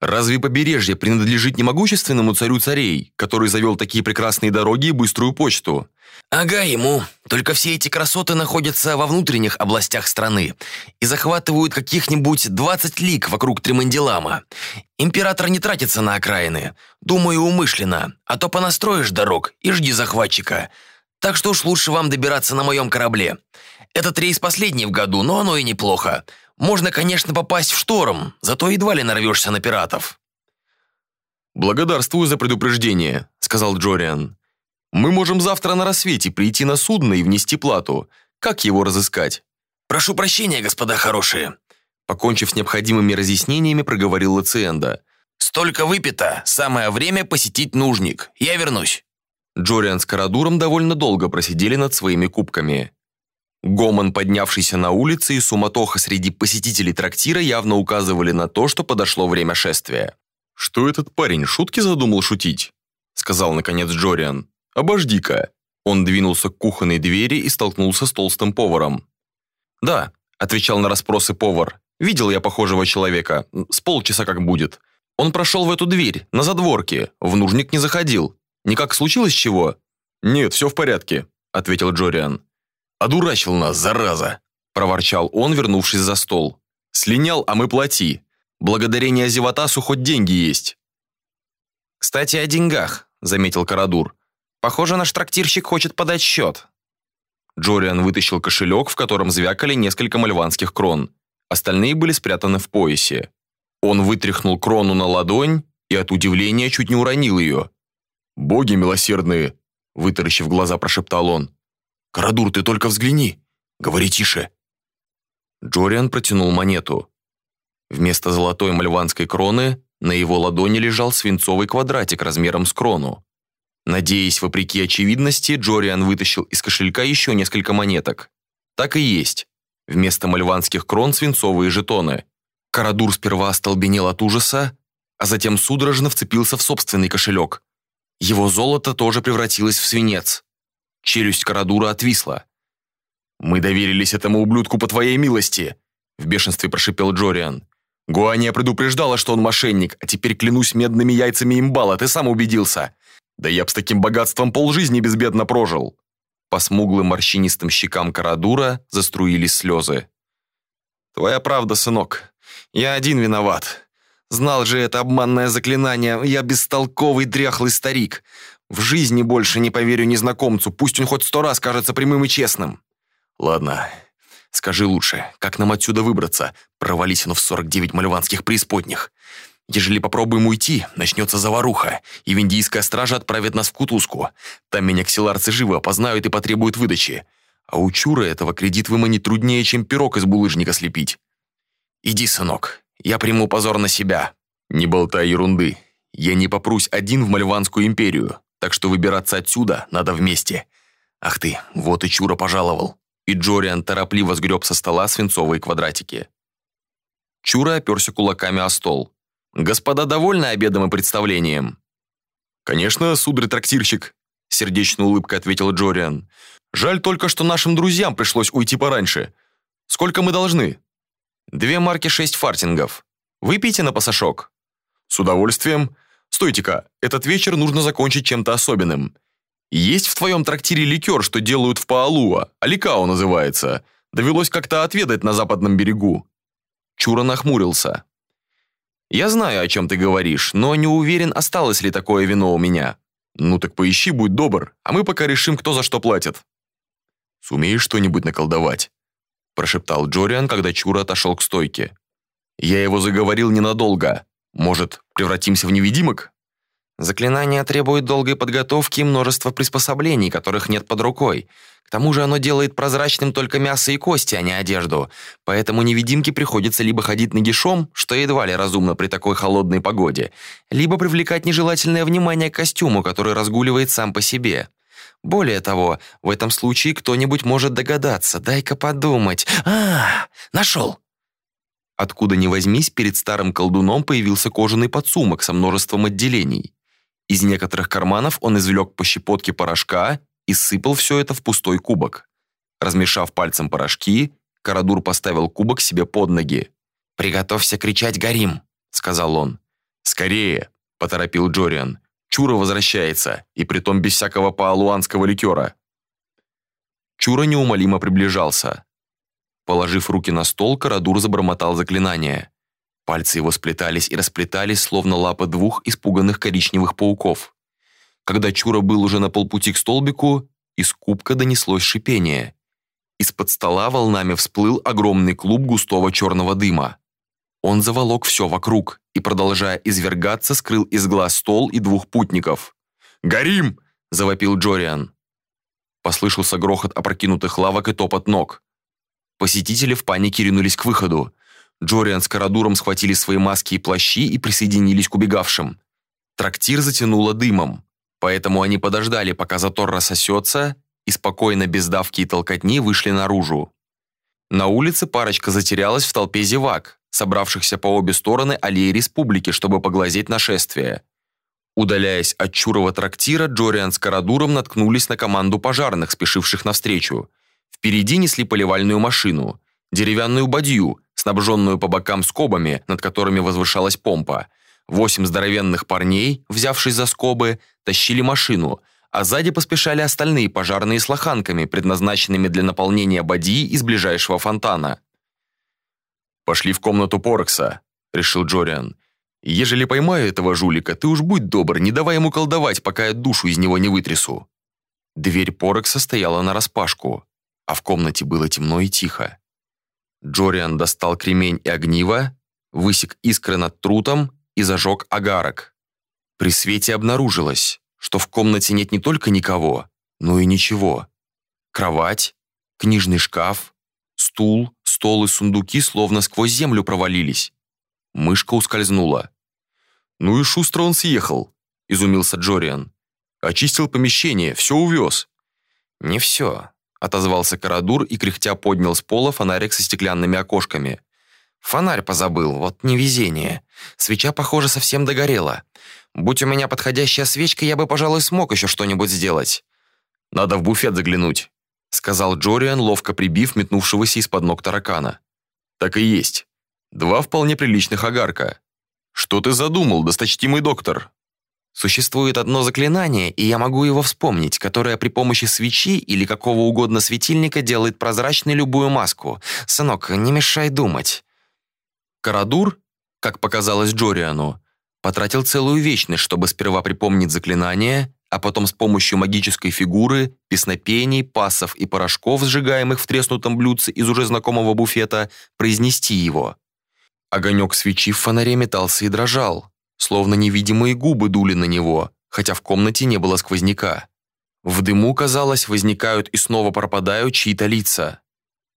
Разве побережье принадлежит не могущественному царю царей, который завел такие прекрасные дороги и быструю почту? Ага, ему. Только все эти красоты находятся во внутренних областях страны и захватывают каких-нибудь 20 лиг вокруг Тремандилама. Император не тратится на окраины. Думаю, умышленно. А то понастроишь дорог и жди захватчика. Так что уж лучше вам добираться на моем корабле. Этот рейс последний в году, но оно и неплохо. Можно, конечно, попасть в шторм, зато едва ли нарвешься на пиратов». «Благодарствую за предупреждение», — сказал Джориан. «Мы можем завтра на рассвете прийти на судно и внести плату. Как его разыскать?» «Прошу прощения, господа хорошие», — покончив с необходимыми разъяснениями, проговорил Лациенда. «Столько выпито, самое время посетить нужник. Я вернусь». Джориан с Карадуром довольно долго просидели над своими кубками. Гомон, поднявшийся на улице, и суматоха среди посетителей трактира явно указывали на то, что подошло время шествия. «Что этот парень, шутки задумал шутить?» сказал, наконец, Джориан. «Обожди-ка». Он двинулся к кухонной двери и столкнулся с толстым поваром. «Да», — отвечал на расспросы повар. «Видел я похожего человека. С полчаса как будет. Он прошел в эту дверь, на задворке. В нужник не заходил. Никак случилось чего?» «Нет, все в порядке», — ответил Джориан. «Одурачил нас, зараза!» – проворчал он, вернувшись за стол. «Слинял, а мы плати. Благодарение Азиватасу хоть деньги есть». «Кстати, о деньгах», – заметил Карадур. «Похоже, наш трактирщик хочет подать счет». Джориан вытащил кошелек, в котором звякали несколько мальванских крон. Остальные были спрятаны в поясе. Он вытряхнул крону на ладонь и от удивления чуть не уронил ее. «Боги милосердные!» – вытаращив глаза, прошептал он. «Карадур, ты только взгляни! Говори тише!» Джориан протянул монету. Вместо золотой мальванской кроны на его ладони лежал свинцовый квадратик размером с крону. Надеясь, вопреки очевидности, Джориан вытащил из кошелька еще несколько монеток. Так и есть. Вместо мальванских крон свинцовые жетоны. Карадур сперва остолбенел от ужаса, а затем судорожно вцепился в собственный кошелек. Его золото тоже превратилось в свинец. Челюсть Карадура отвисла. «Мы доверились этому ублюдку по твоей милости», в бешенстве прошипел Джориан. «Гуания предупреждала, что он мошенник, а теперь клянусь медными яйцами имбала, ты сам убедился. Да я б с таким богатством полжизни безбедно прожил». По смуглым морщинистым щекам Карадура заструились слезы. «Твоя правда, сынок. Я один виноват. Знал же это обманное заклинание, я бестолковый дряхлый старик. В жизни больше не поверю незнакомцу, пусть он хоть сто раз кажется прямым и честным. Ладно, скажи лучше, как нам отсюда выбраться? Провались оно в 49 мальванских преисподних. Ежели попробуем уйти, начнется заваруха, и виндийская стража отправит нас в Кутузку. Там меня ксиларцы живо опознают и потребуют выдачи. А у Чура этого кредит выманить труднее, чем пирог из булыжника слепить. Иди, сынок, я приму позор на себя. Не болтай ерунды. Я не попрусь один в Мальванскую империю, так что выбираться отсюда надо вместе. Ах ты, вот и Чура пожаловал. И Джориан торопливо сгреб со стола свинцовые квадратики. Чура оперся кулаками о стол. «Господа довольны обедом и представлением?» «Конечно, сударь-трактирщик», — сердечной улыбкой ответил Джориан. «Жаль только, что нашим друзьям пришлось уйти пораньше. Сколько мы должны?» «Две марки шесть фартингов. Выпейте на пасашок». «С удовольствием. Стойте-ка, этот вечер нужно закончить чем-то особенным. Есть в твоем трактире ликер, что делают в Паалуа, Аликао называется. Довелось как-то отведать на западном берегу». Чура нахмурился. «Я знаю, о чем ты говоришь, но не уверен, осталось ли такое вино у меня. «Ну так поищи, будь добр, а мы пока решим, кто за что платит». «Сумеешь что-нибудь наколдовать?» прошептал Джориан, когда Чура отошел к стойке. «Я его заговорил ненадолго. Может, превратимся в невидимок?» Заклинание требует долгой подготовки и множества приспособлений, которых нет под рукой. К тому же оно делает прозрачным только мясо и кости, а не одежду. Поэтому невидимке приходится либо ходить нагишом, что едва ли разумно при такой холодной погоде, либо привлекать нежелательное внимание к костюму, который разгуливает сам по себе. Более того, в этом случае кто-нибудь может догадаться. Дай-ка подумать. А, нашел! Откуда ни возьмись, перед старым колдуном появился кожаный подсумок со множеством отделений. Из некоторых карманов он извлек по щепотке порошка и сыпал все это в пустой кубок. Размешав пальцем порошки, Карадур поставил кубок себе под ноги. «Приготовься кричать «Горим!», — сказал он. «Скорее!» — поторопил Джориан. «Чура возвращается, и притом без всякого паалуанского ликера». Чура неумолимо приближался. Положив руки на стол, Карадур забормотал заклинание. Пальцы его сплетались и расплетались, словно лапы двух испуганных коричневых пауков. Когда Чура был уже на полпути к столбику, из кубка донеслось шипение. Из-под стола волнами всплыл огромный клуб густого черного дыма. Он заволок все вокруг и, продолжая извергаться, скрыл из глаз стол и двух путников. «Горим!» – завопил Джориан. Послышался грохот опрокинутых лавок и топот ног. Посетители в панике ринулись к выходу. Джориан с Карадуром схватили свои маски и плащи и присоединились к убегавшим. Трактир затянуло дымом, поэтому они подождали, пока затор рассосется, и спокойно, без давки и толкотни, вышли наружу. На улице парочка затерялась в толпе зевак, собравшихся по обе стороны аллеи республики, чтобы поглазеть нашествие. Удаляясь от Чурова трактира, Джориан с Карадуром наткнулись на команду пожарных, спешивших навстречу. Впереди несли поливальную машину, деревянную бадью, снабженную по бокам скобами, над которыми возвышалась помпа. Восемь здоровенных парней, взявшись за скобы, тащили машину, а сзади поспешали остальные пожарные с лоханками, предназначенными для наполнения бадьи из ближайшего фонтана. «Пошли в комнату Порекса», — решил Джориан. «Ежели поймаю этого жулика, ты уж будь добр, не давай ему колдовать, пока я душу из него не вытрясу». Дверь Порекса стояла нараспашку, а в комнате было темно и тихо. Джориан достал кремень и огниво, высек искры над трутом и зажег агарок. При свете обнаружилось, что в комнате нет не только никого, но и ничего. Кровать, книжный шкаф, стул, стол и сундуки словно сквозь землю провалились. Мышка ускользнула. «Ну и шустро он съехал», — изумился Джориан. «Очистил помещение, все увез». «Не все отозвался Карадур и кряхтя поднял с пола фонарик со стеклянными окошками. Фонарь позабыл, вот невезение. Свеча, похоже, совсем догорела. Будь у меня подходящая свечка, я бы, пожалуй, смог еще что-нибудь сделать. Надо в буфет заглянуть, сказал Джориан, ловко прибив метнувшегося из-под ног таракана. Так и есть. Два вполне приличных огарка. Что ты задумал, досточтимый доктор? Существует одно заклинание, и я могу его вспомнить, которое при помощи свечи или какого угодно светильника делает прозрачной любую маску. Сынок, не мешай думать. Карадур, как показалось Джориану, потратил целую вечность, чтобы сперва припомнить заклинание, а потом с помощью магической фигуры, песнопений, пасов и порошков, сжигаемых в треснутом блюдце из уже знакомого буфета, произнести его. Огонек свечи в фонаре метался и дрожал, словно невидимые губы дули на него, хотя в комнате не было сквозняка. В дыму, казалось, возникают и снова пропадают чьи-то лица.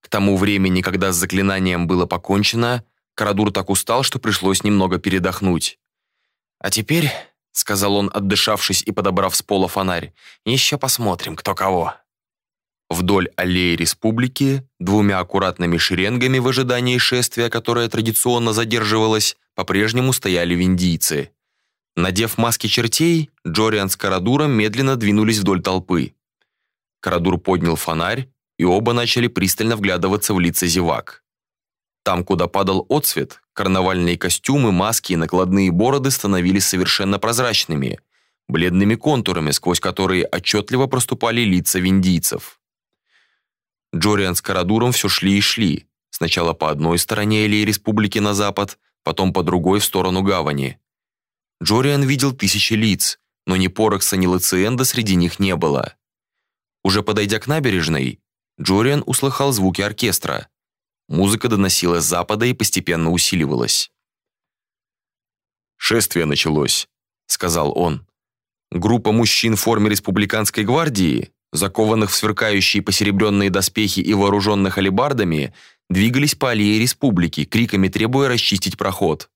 К тому времени, когда с заклинанием было покончено, Карадур так устал, что пришлось немного передохнуть. «А теперь», — сказал он, отдышавшись и подобрав с пола фонарь, «еще посмотрим, кто кого». Вдоль аллеи республики, двумя аккуратными шеренгами в ожидании шествия, которое традиционно задерживалось, по-прежнему стояли виндийцы. Надев маски чертей, Джориан с Карадуром медленно двинулись вдоль толпы. Карадур поднял фонарь, и оба начали пристально вглядываться в лица зевак. Там, куда падал отсвет, карнавальные костюмы, маски и накладные бороды становились совершенно прозрачными, бледными контурами, сквозь которые отчетливо проступали лица виндийцев. Джориан с Карадуром все шли и шли. Сначала по одной стороне аллеи республики на запад, потом по другой в сторону гавани. Джориан видел тысячи лиц, но ни Порокса, ни Лациенда среди них не было. Уже подойдя к набережной, Джориан услыхал звуки оркестра. Музыка доносилась с запада и постепенно усиливалась. «Шествие началось», — сказал он. Группа мужчин в форме республиканской гвардии, закованных в сверкающие посеребренные доспехи и вооруженных алебардами, двигались по аллее республики, криками требуя расчистить проход.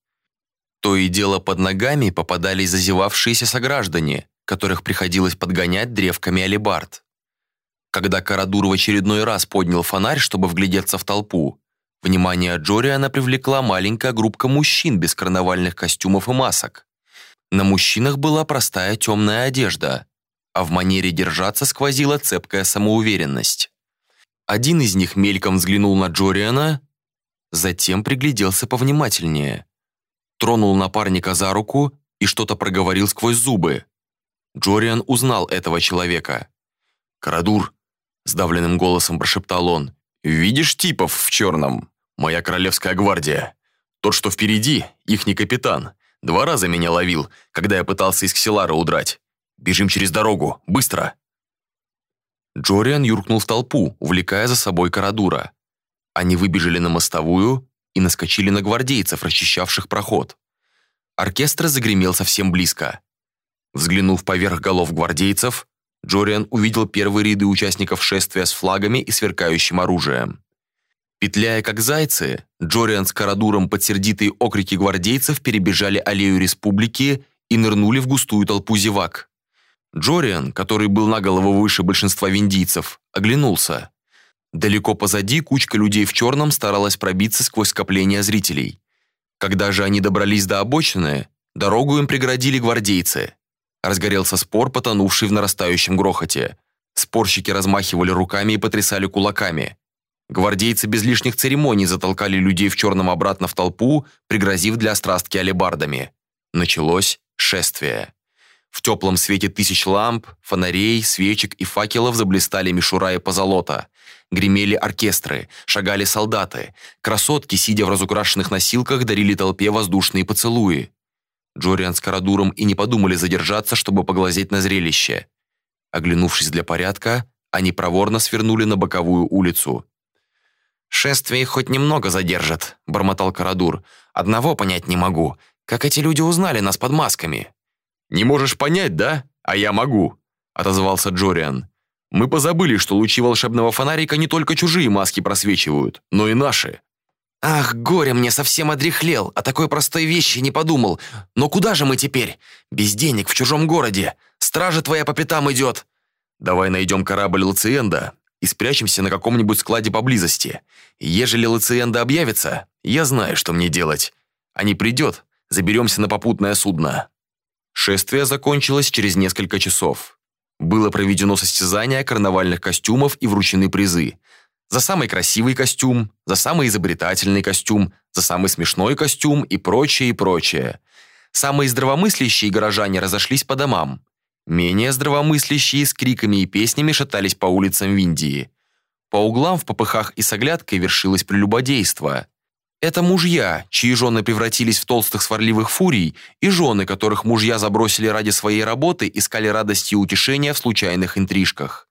То и дело под ногами попадались зазевавшиеся сограждане, которых приходилось подгонять древками алебард. Когда Карадур в очередной раз поднял фонарь, чтобы вглядеться в толпу, внимание Джориана привлекла маленькая группка мужчин без карнавальных костюмов и масок. На мужчинах была простая темная одежда, а в манере держаться сквозила цепкая самоуверенность. Один из них мельком взглянул на Джориана, затем пригляделся повнимательнее. Тронул напарника за руку и что-то проговорил сквозь зубы. Джориан узнал этого человека. «Карадур», — сдавленным голосом прошептал он, «видишь типов в черном? Моя королевская гвардия. Тот, что впереди, ихний капитан. Два раза меня ловил, когда я пытался из Ксилара удрать. Бежим через дорогу, быстро!» Джориан юркнул в толпу, увлекая за собой Карадура. Они выбежали на мостовую и наскочили на гвардейцев, расчищавших проход. Оркестр загремел совсем близко. Взглянув поверх голов гвардейцев, Джориан увидел первые ряды участников шествия с флагами и сверкающим оружием. Петляя как зайцы, Джориан с Карадуром под сердитые окрики гвардейцев перебежали аллею республики и нырнули в густую толпу зевак. Джориан, который был на голову выше большинства виндийцев, оглянулся. Далеко позади кучка людей в черном старалась пробиться сквозь скопление зрителей. Когда же они добрались до обочины, дорогу им преградили гвардейцы. Разгорелся спор, потонувший в нарастающем грохоте. Спорщики размахивали руками и потрясали кулаками. Гвардейцы без лишних церемоний затолкали людей в черном обратно в толпу, пригрозив для острастки алебардами. Началось шествие. В теплом свете тысяч ламп, фонарей, свечек и факелов заблистали мишура и позолота. Гремели оркестры, шагали солдаты. Красотки, сидя в разукрашенных носилках, дарили толпе воздушные поцелуи. Джориан с Карадуром и не подумали задержаться, чтобы поглазеть на зрелище. Оглянувшись для порядка, они проворно свернули на боковую улицу. «Шествие хоть немного задержит», — бормотал Карадур. «Одного понять не могу. Как эти люди узнали нас под масками?» «Не можешь понять, да? А я могу», — отозвался Джориан. «Мы позабыли, что лучи волшебного фонарика не только чужие маски просвечивают, но и наши». «Ах, горе мне совсем одряхлел, о такой простой вещи не подумал. Но куда же мы теперь? Без денег в чужом городе. Стража твоя по пятам идет». «Давай найдем корабль Лациенда и спрячемся на каком-нибудь складе поблизости. Ежели Лациенда объявится, я знаю, что мне делать. А не придет, заберемся на попутное судно». Шествие закончилось через несколько часов. Было проведено состязание карнавальных костюмов и вручены призы. За самый красивый костюм, за самый изобретательный костюм, за самый смешной костюм и прочее, и прочее. Самые здравомыслящие горожане разошлись по домам. Менее здравомыслящие с криками и песнями шатались по улицам Виндии. По углам в попыхах и с оглядкой вершилось прелюбодейство. Это мужья, чьи жены превратились в толстых сварливых фурий, и жены, которых мужья забросили ради своей работы, искали радости и утешения в случайных интрижках.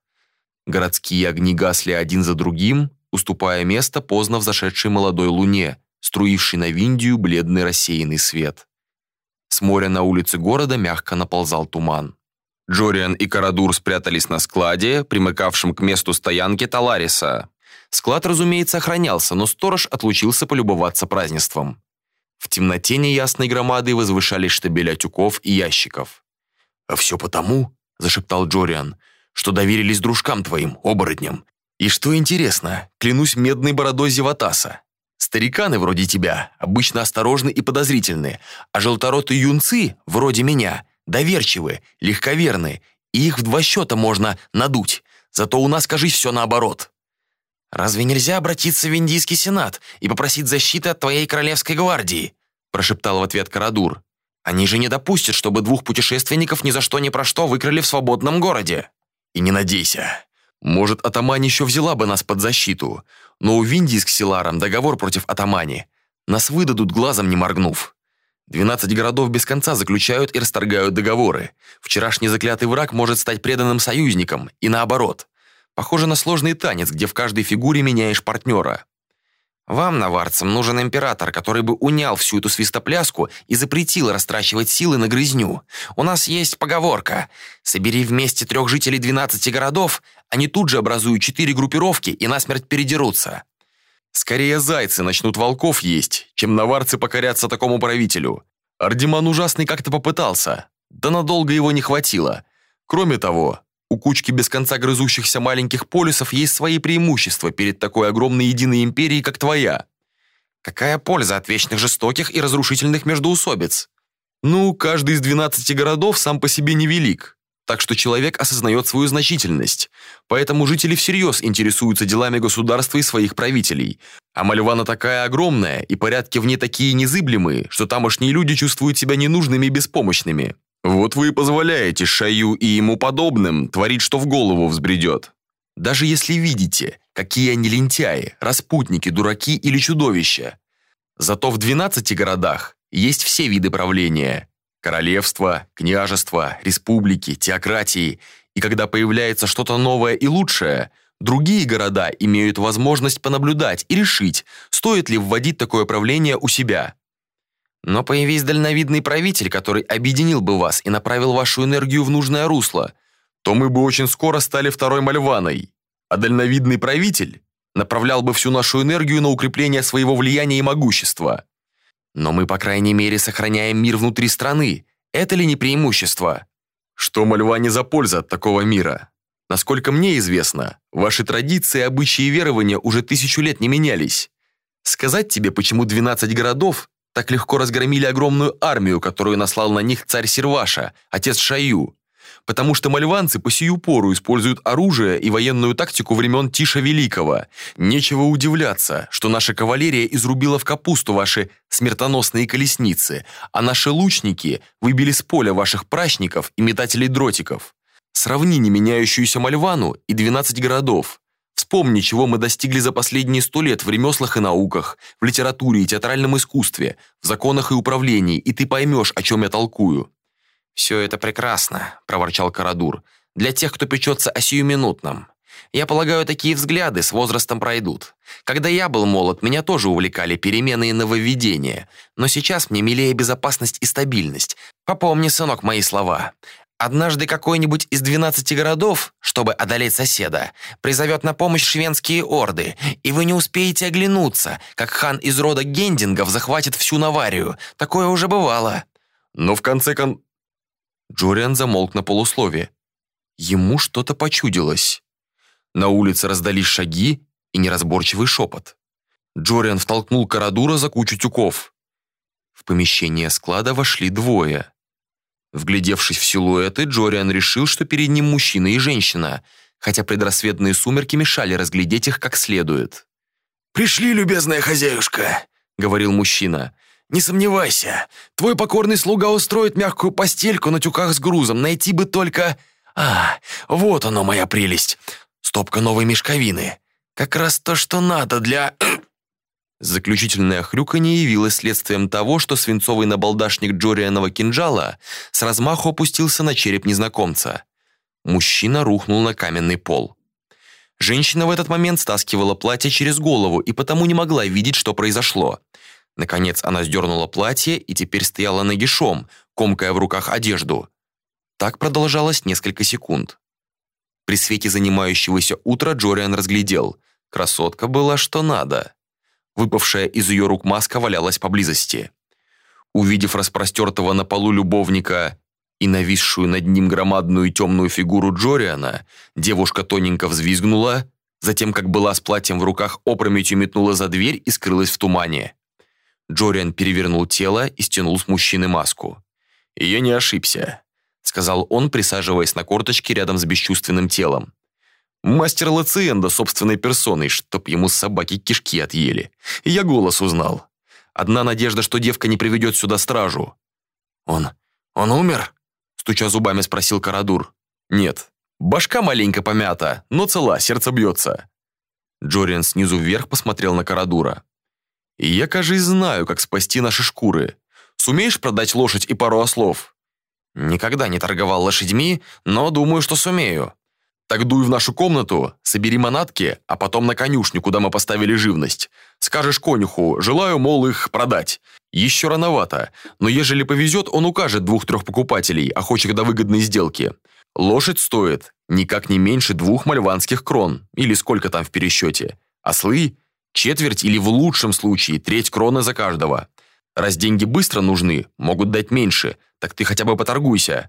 Городские огни гасли один за другим, уступая место поздно взошедшей молодой луне, струившей на Виндию бледный рассеянный свет. С моря на улице города мягко наползал туман. Джориан и Карадур спрятались на складе, примыкавшем к месту стоянки Талариса. Склад, разумеется, охранялся, но сторож отлучился полюбоваться празднеством. В темноте неясной громадой возвышались штабеля тюков и ящиков. «А все потому», — зашептал Джориан, «что доверились дружкам твоим, оборотням. И что интересно, клянусь медной бородой Зеватаса. Стариканы вроде тебя обычно осторожны и подозрительны, а желторотые юнцы, вроде меня, доверчивы, легковерны, и их в два счета можно надуть. Зато у нас, кажись, все наоборот. «Разве нельзя обратиться в Индийский сенат и попросить защиты от твоей королевской гвардии?» прошептал в ответ Карадур. «Они же не допустят, чтобы двух путешественников ни за что ни про что выкрали в свободном городе». «И не надейся. Может, Атамань еще взяла бы нас под защиту, но у Виндии с Ксиларом договор против Атамани. Нас выдадут глазом не моргнув. 12 городов без конца заключают и расторгают договоры. Вчерашний заклятый враг может стать преданным союзником, и наоборот. Похоже на сложный танец, где в каждой фигуре меняешь партнера. Вам, наварцам, нужен император, который бы унял всю эту свистопляску и запретил растрачивать силы на грызню. У нас есть поговорка «Собери вместе трех жителей 12 городов, они тут же образуют четыре группировки и насмерть передерутся». Скорее зайцы начнут волков есть, чем наварцы покорятся такому правителю. Ардиман ужасный как-то попытался, да надолго его не хватило. Кроме того, у кучки без конца грызущихся маленьких полюсов есть свои преимущества перед такой огромной единой империей, как твоя. Какая польза от вечных жестоких и разрушительных междоусобиц? Ну, каждый из 12 городов сам по себе невелик. Так что человек осознает свою значительность. Поэтому жители всерьез интересуются делами государства и своих правителей. А Мальвана такая огромная, и порядки в ней такие незыблемые, что тамошние люди чувствуют себя ненужными и беспомощными. Вот вы и позволяете Шаю и ему подобным творить, что в голову взбредет. Даже если видите, какие они лентяи, распутники, дураки или чудовища. Зато в 12 городах есть все виды правления – Королевства, княжества, республики, теократии. И когда появляется что-то новое и лучшее, другие города имеют возможность понаблюдать и решить, стоит ли вводить такое правление у себя. Но появись дальновидный правитель, который объединил бы вас и направил вашу энергию в нужное русло, то мы бы очень скоро стали второй Мальваной. А дальновидный правитель направлял бы всю нашу энергию на укрепление своего влияния и могущества. Но мы, по крайней мере, сохраняем мир внутри страны. Это ли не преимущество? Что Мальва не за польза от такого мира? Насколько мне известно, ваши традиции, обычаи и верования уже тысячу лет не менялись. Сказать тебе, почему 12 городов так легко разгромили огромную армию, которую наслал на них царь Серваша, отец Шаю? потому что мальванцы по сию пору используют оружие и военную тактику времен Тиша Великого. Нечего удивляться, что наша кавалерия изрубила в капусту ваши смертоносные колесницы, а наши лучники выбили с поля ваших прачников и метателей дротиков. Сравни не меняющуюся Мальвану и 12 городов. Вспомни, чего мы достигли за последние сто лет в ремеслах и науках, в литературе и театральном искусстве, в законах и управлении, и ты поймешь, о чем я толкую. «Все это прекрасно», – проворчал Карадур, – «для тех, кто печется о сиюминутном. Я полагаю, такие взгляды с возрастом пройдут. Когда я был молод, меня тоже увлекали перемены и нововведения, но сейчас мне милее безопасность и стабильность. Попомни, сынок, мои слова. Однажды какой-нибудь из 12 городов, чтобы одолеть соседа, призовет на помощь шведские орды, и вы не успеете оглянуться, как хан из рода Гендингов захватит всю Наварию. Такое уже бывало. Но в конце кон... Джориан замолк на полуслове. Ему что-то почудилось. На улице раздались шаги и неразборчивый шепот. Джориан втолкнул Карадура за кучу тюков. В помещение склада вошли двое. Вглядевшись в силуэты, Джориан решил, что перед ним мужчина и женщина, хотя предрассветные сумерки мешали разглядеть их как следует. «Пришли, любезная хозяюшка», — говорил мужчина. Не сомневайся, твой покорный слуга устроит мягкую постельку на тюках с грузом. Найти бы только... А, вот оно, моя прелесть. Стопка новой мешковины. Как раз то, что надо для... Заключительное хрюканье явилось следствием того, что свинцовый набалдашник Джорианова кинжала с размаху опустился на череп незнакомца. Мужчина рухнул на каменный пол. Женщина в этот момент стаскивала платье через голову и потому не могла видеть, что произошло. Наконец она сдернула платье и теперь стояла нагишом, комкая в руках одежду. Так продолжалось несколько секунд. При свете занимающегося утра Джориан разглядел. Красотка была что надо. Выпавшая из ее рук маска валялась поблизости. Увидев распростертого на полу любовника и нависшую над ним громадную темную фигуру Джориана, девушка тоненько взвизгнула, затем, как была с платьем в руках, опрометью метнула за дверь и скрылась в тумане. Джориан перевернул тело и стянул с мужчины маску. «И я не ошибся», — сказал он, присаживаясь на корточки рядом с бесчувственным телом. «Мастер Лациенда собственной персоной, чтоб ему собаки кишки отъели. И я голос узнал. Одна надежда, что девка не приведет сюда стражу». «Он... он умер?» — стуча зубами спросил Карадур. «Нет. Башка маленько помята, но цела, сердце бьется». Джориан снизу вверх посмотрел на Карадура. Я, кажется, знаю, как спасти наши шкуры. Сумеешь продать лошадь и пару ослов?» «Никогда не торговал лошадьми, но думаю, что сумею». Так дуй в нашу комнату, собери манатки, а потом на конюшню, куда мы поставили живность. Скажешь конюху, желаю, мол, их продать. Еще рановато, но ежели повезет, он укажет двух-трех покупателей, охочих до выгодной сделки. Лошадь стоит никак не меньше двух мальванских крон, или сколько там в пересчете. Ослы – четверть или в лучшем случае треть кроны за каждого. Раз деньги быстро нужны, могут дать меньше, так ты хотя бы поторгуйся.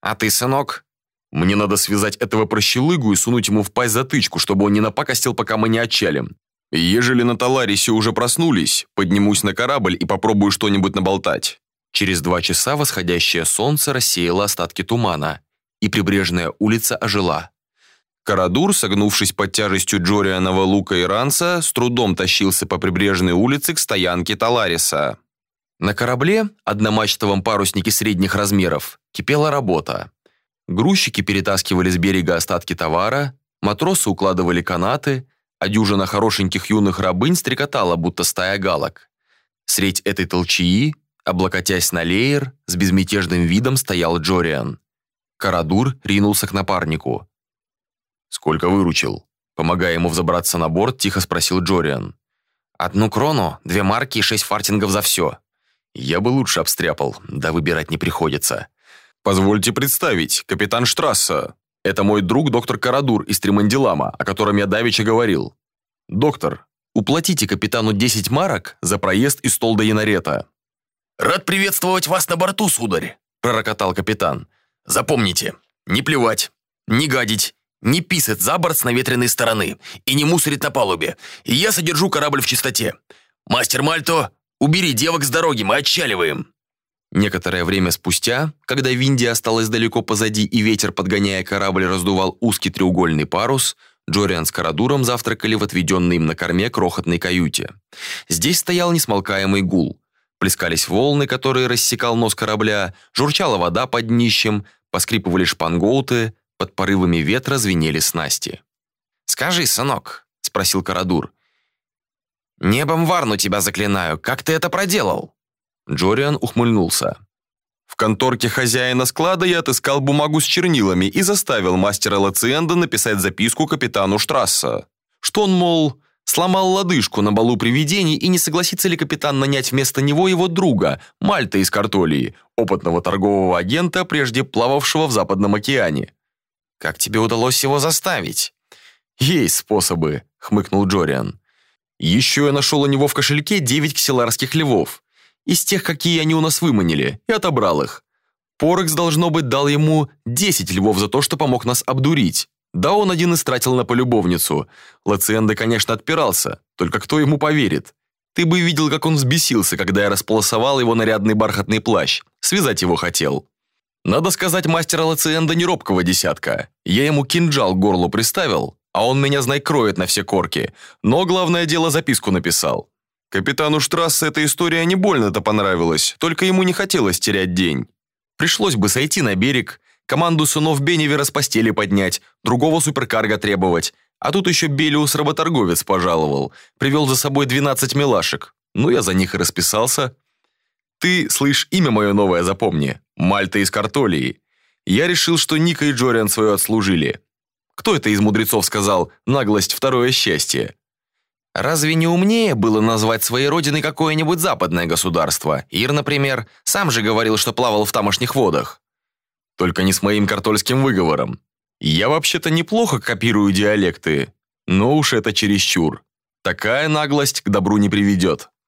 А ты, сынок, мне надо связать этого прощелыгу и сунуть ему в пасть затычку, чтобы он не напакостил, пока мы не отчалим. Ежели на Таларисе уже проснулись, поднимусь на корабль и попробую что-нибудь наболтать». Через два часа восходящее солнце рассеяло остатки тумана, и прибрежная улица ожила. Карадур, согнувшись под тяжестью Джорианова лука и ранца, с трудом тащился по прибрежной улице к стоянке Талариса. На корабле, одномачтовом паруснике средних размеров, кипела работа. Грузчики перетаскивали с берега остатки товара, матросы укладывали канаты, а дюжина хорошеньких юных рабынь стрекотала, будто стая галок. Средь этой толчии, облокотясь на леер, с безмятежным видом стоял Джориан. Карадур ринулся к напарнику. «Сколько выручил?» Помогая ему взобраться на борт, тихо спросил Джориан. «Одну крону, две марки и шесть фартингов за все». «Я бы лучше обстряпал, да выбирать не приходится». «Позвольте представить, капитан Штрасса. Это мой друг доктор Карадур из Тримандилама, о котором я давеча говорил. Доктор, уплатите капитану 10 марок за проезд из стол Янарета». «Рад приветствовать вас на борту, сударь», – пророкотал капитан. «Запомните, не плевать, не гадить, не писать за борт с наветренной стороны и не мусорить на палубе. Я содержу корабль в чистоте. Мастер Мальто, убери девок с дороги, мы отчаливаем». Некоторое время спустя, когда Виндия осталась далеко позади и ветер, подгоняя корабль, раздувал узкий треугольный парус, Джориан с Карадуром завтракали в отведенной им на корме крохотной каюте. Здесь стоял несмолкаемый гул. Плескались волны, которые рассекал нос корабля, журчала вода под днищем, поскрипывали шпангоуты, под порывами ветра звенели снасти. «Скажи, сынок», — спросил Карадур, — «небом Варну тебя заклинаю, как ты это проделал?» Джориан ухмыльнулся. В конторке хозяина склада я отыскал бумагу с чернилами и заставил мастера Лациенда написать записку капитану Штрасса. Что он, мол, сломал лодыжку на балу привидений и не согласится ли капитан нанять вместо него его друга, Мальта из Картолии, опытного торгового агента, прежде плававшего в Западном океане. «Как тебе удалось его заставить?» «Есть способы», — хмыкнул Джориан. «Еще я нашел у него в кошельке девять ксиларских львов из тех, какие они у нас выманили, и отобрал их. Порекс, должно быть, дал ему 10 львов за то, что помог нас обдурить. Да, он один истратил на полюбовницу. Лациенда, конечно, отпирался, только кто ему поверит? Ты бы видел, как он взбесился, когда я располосовал его нарядный бархатный плащ. Связать его хотел. Надо сказать, мастера Лациенда не робкого десятка. Я ему кинжал к горлу приставил, а он меня, знай, кроет на все корки. Но главное дело записку написал. Капитану Штрассе эта история не больно-то понравилась, только ему не хотелось терять день. Пришлось бы сойти на берег, команду сынов Беневера с постели поднять, другого суперкарга требовать. А тут еще Белиус-работорговец пожаловал, привел за собой 12 милашек. Ну, я за них и расписался. Ты, слышь, имя мое новое запомни. Мальта из Картолии. Я решил, что Ника и Джориан свое отслужили. Кто это из мудрецов сказал «наглость – второе счастье»? Разве не умнее было назвать своей родиной какое-нибудь западное государство? Ир, например, сам же говорил, что плавал в тамошних водах. Только не с моим картольским выговором. Я вообще-то неплохо копирую диалекты, но уж это чересчур. Такая наглость к добру не приведет.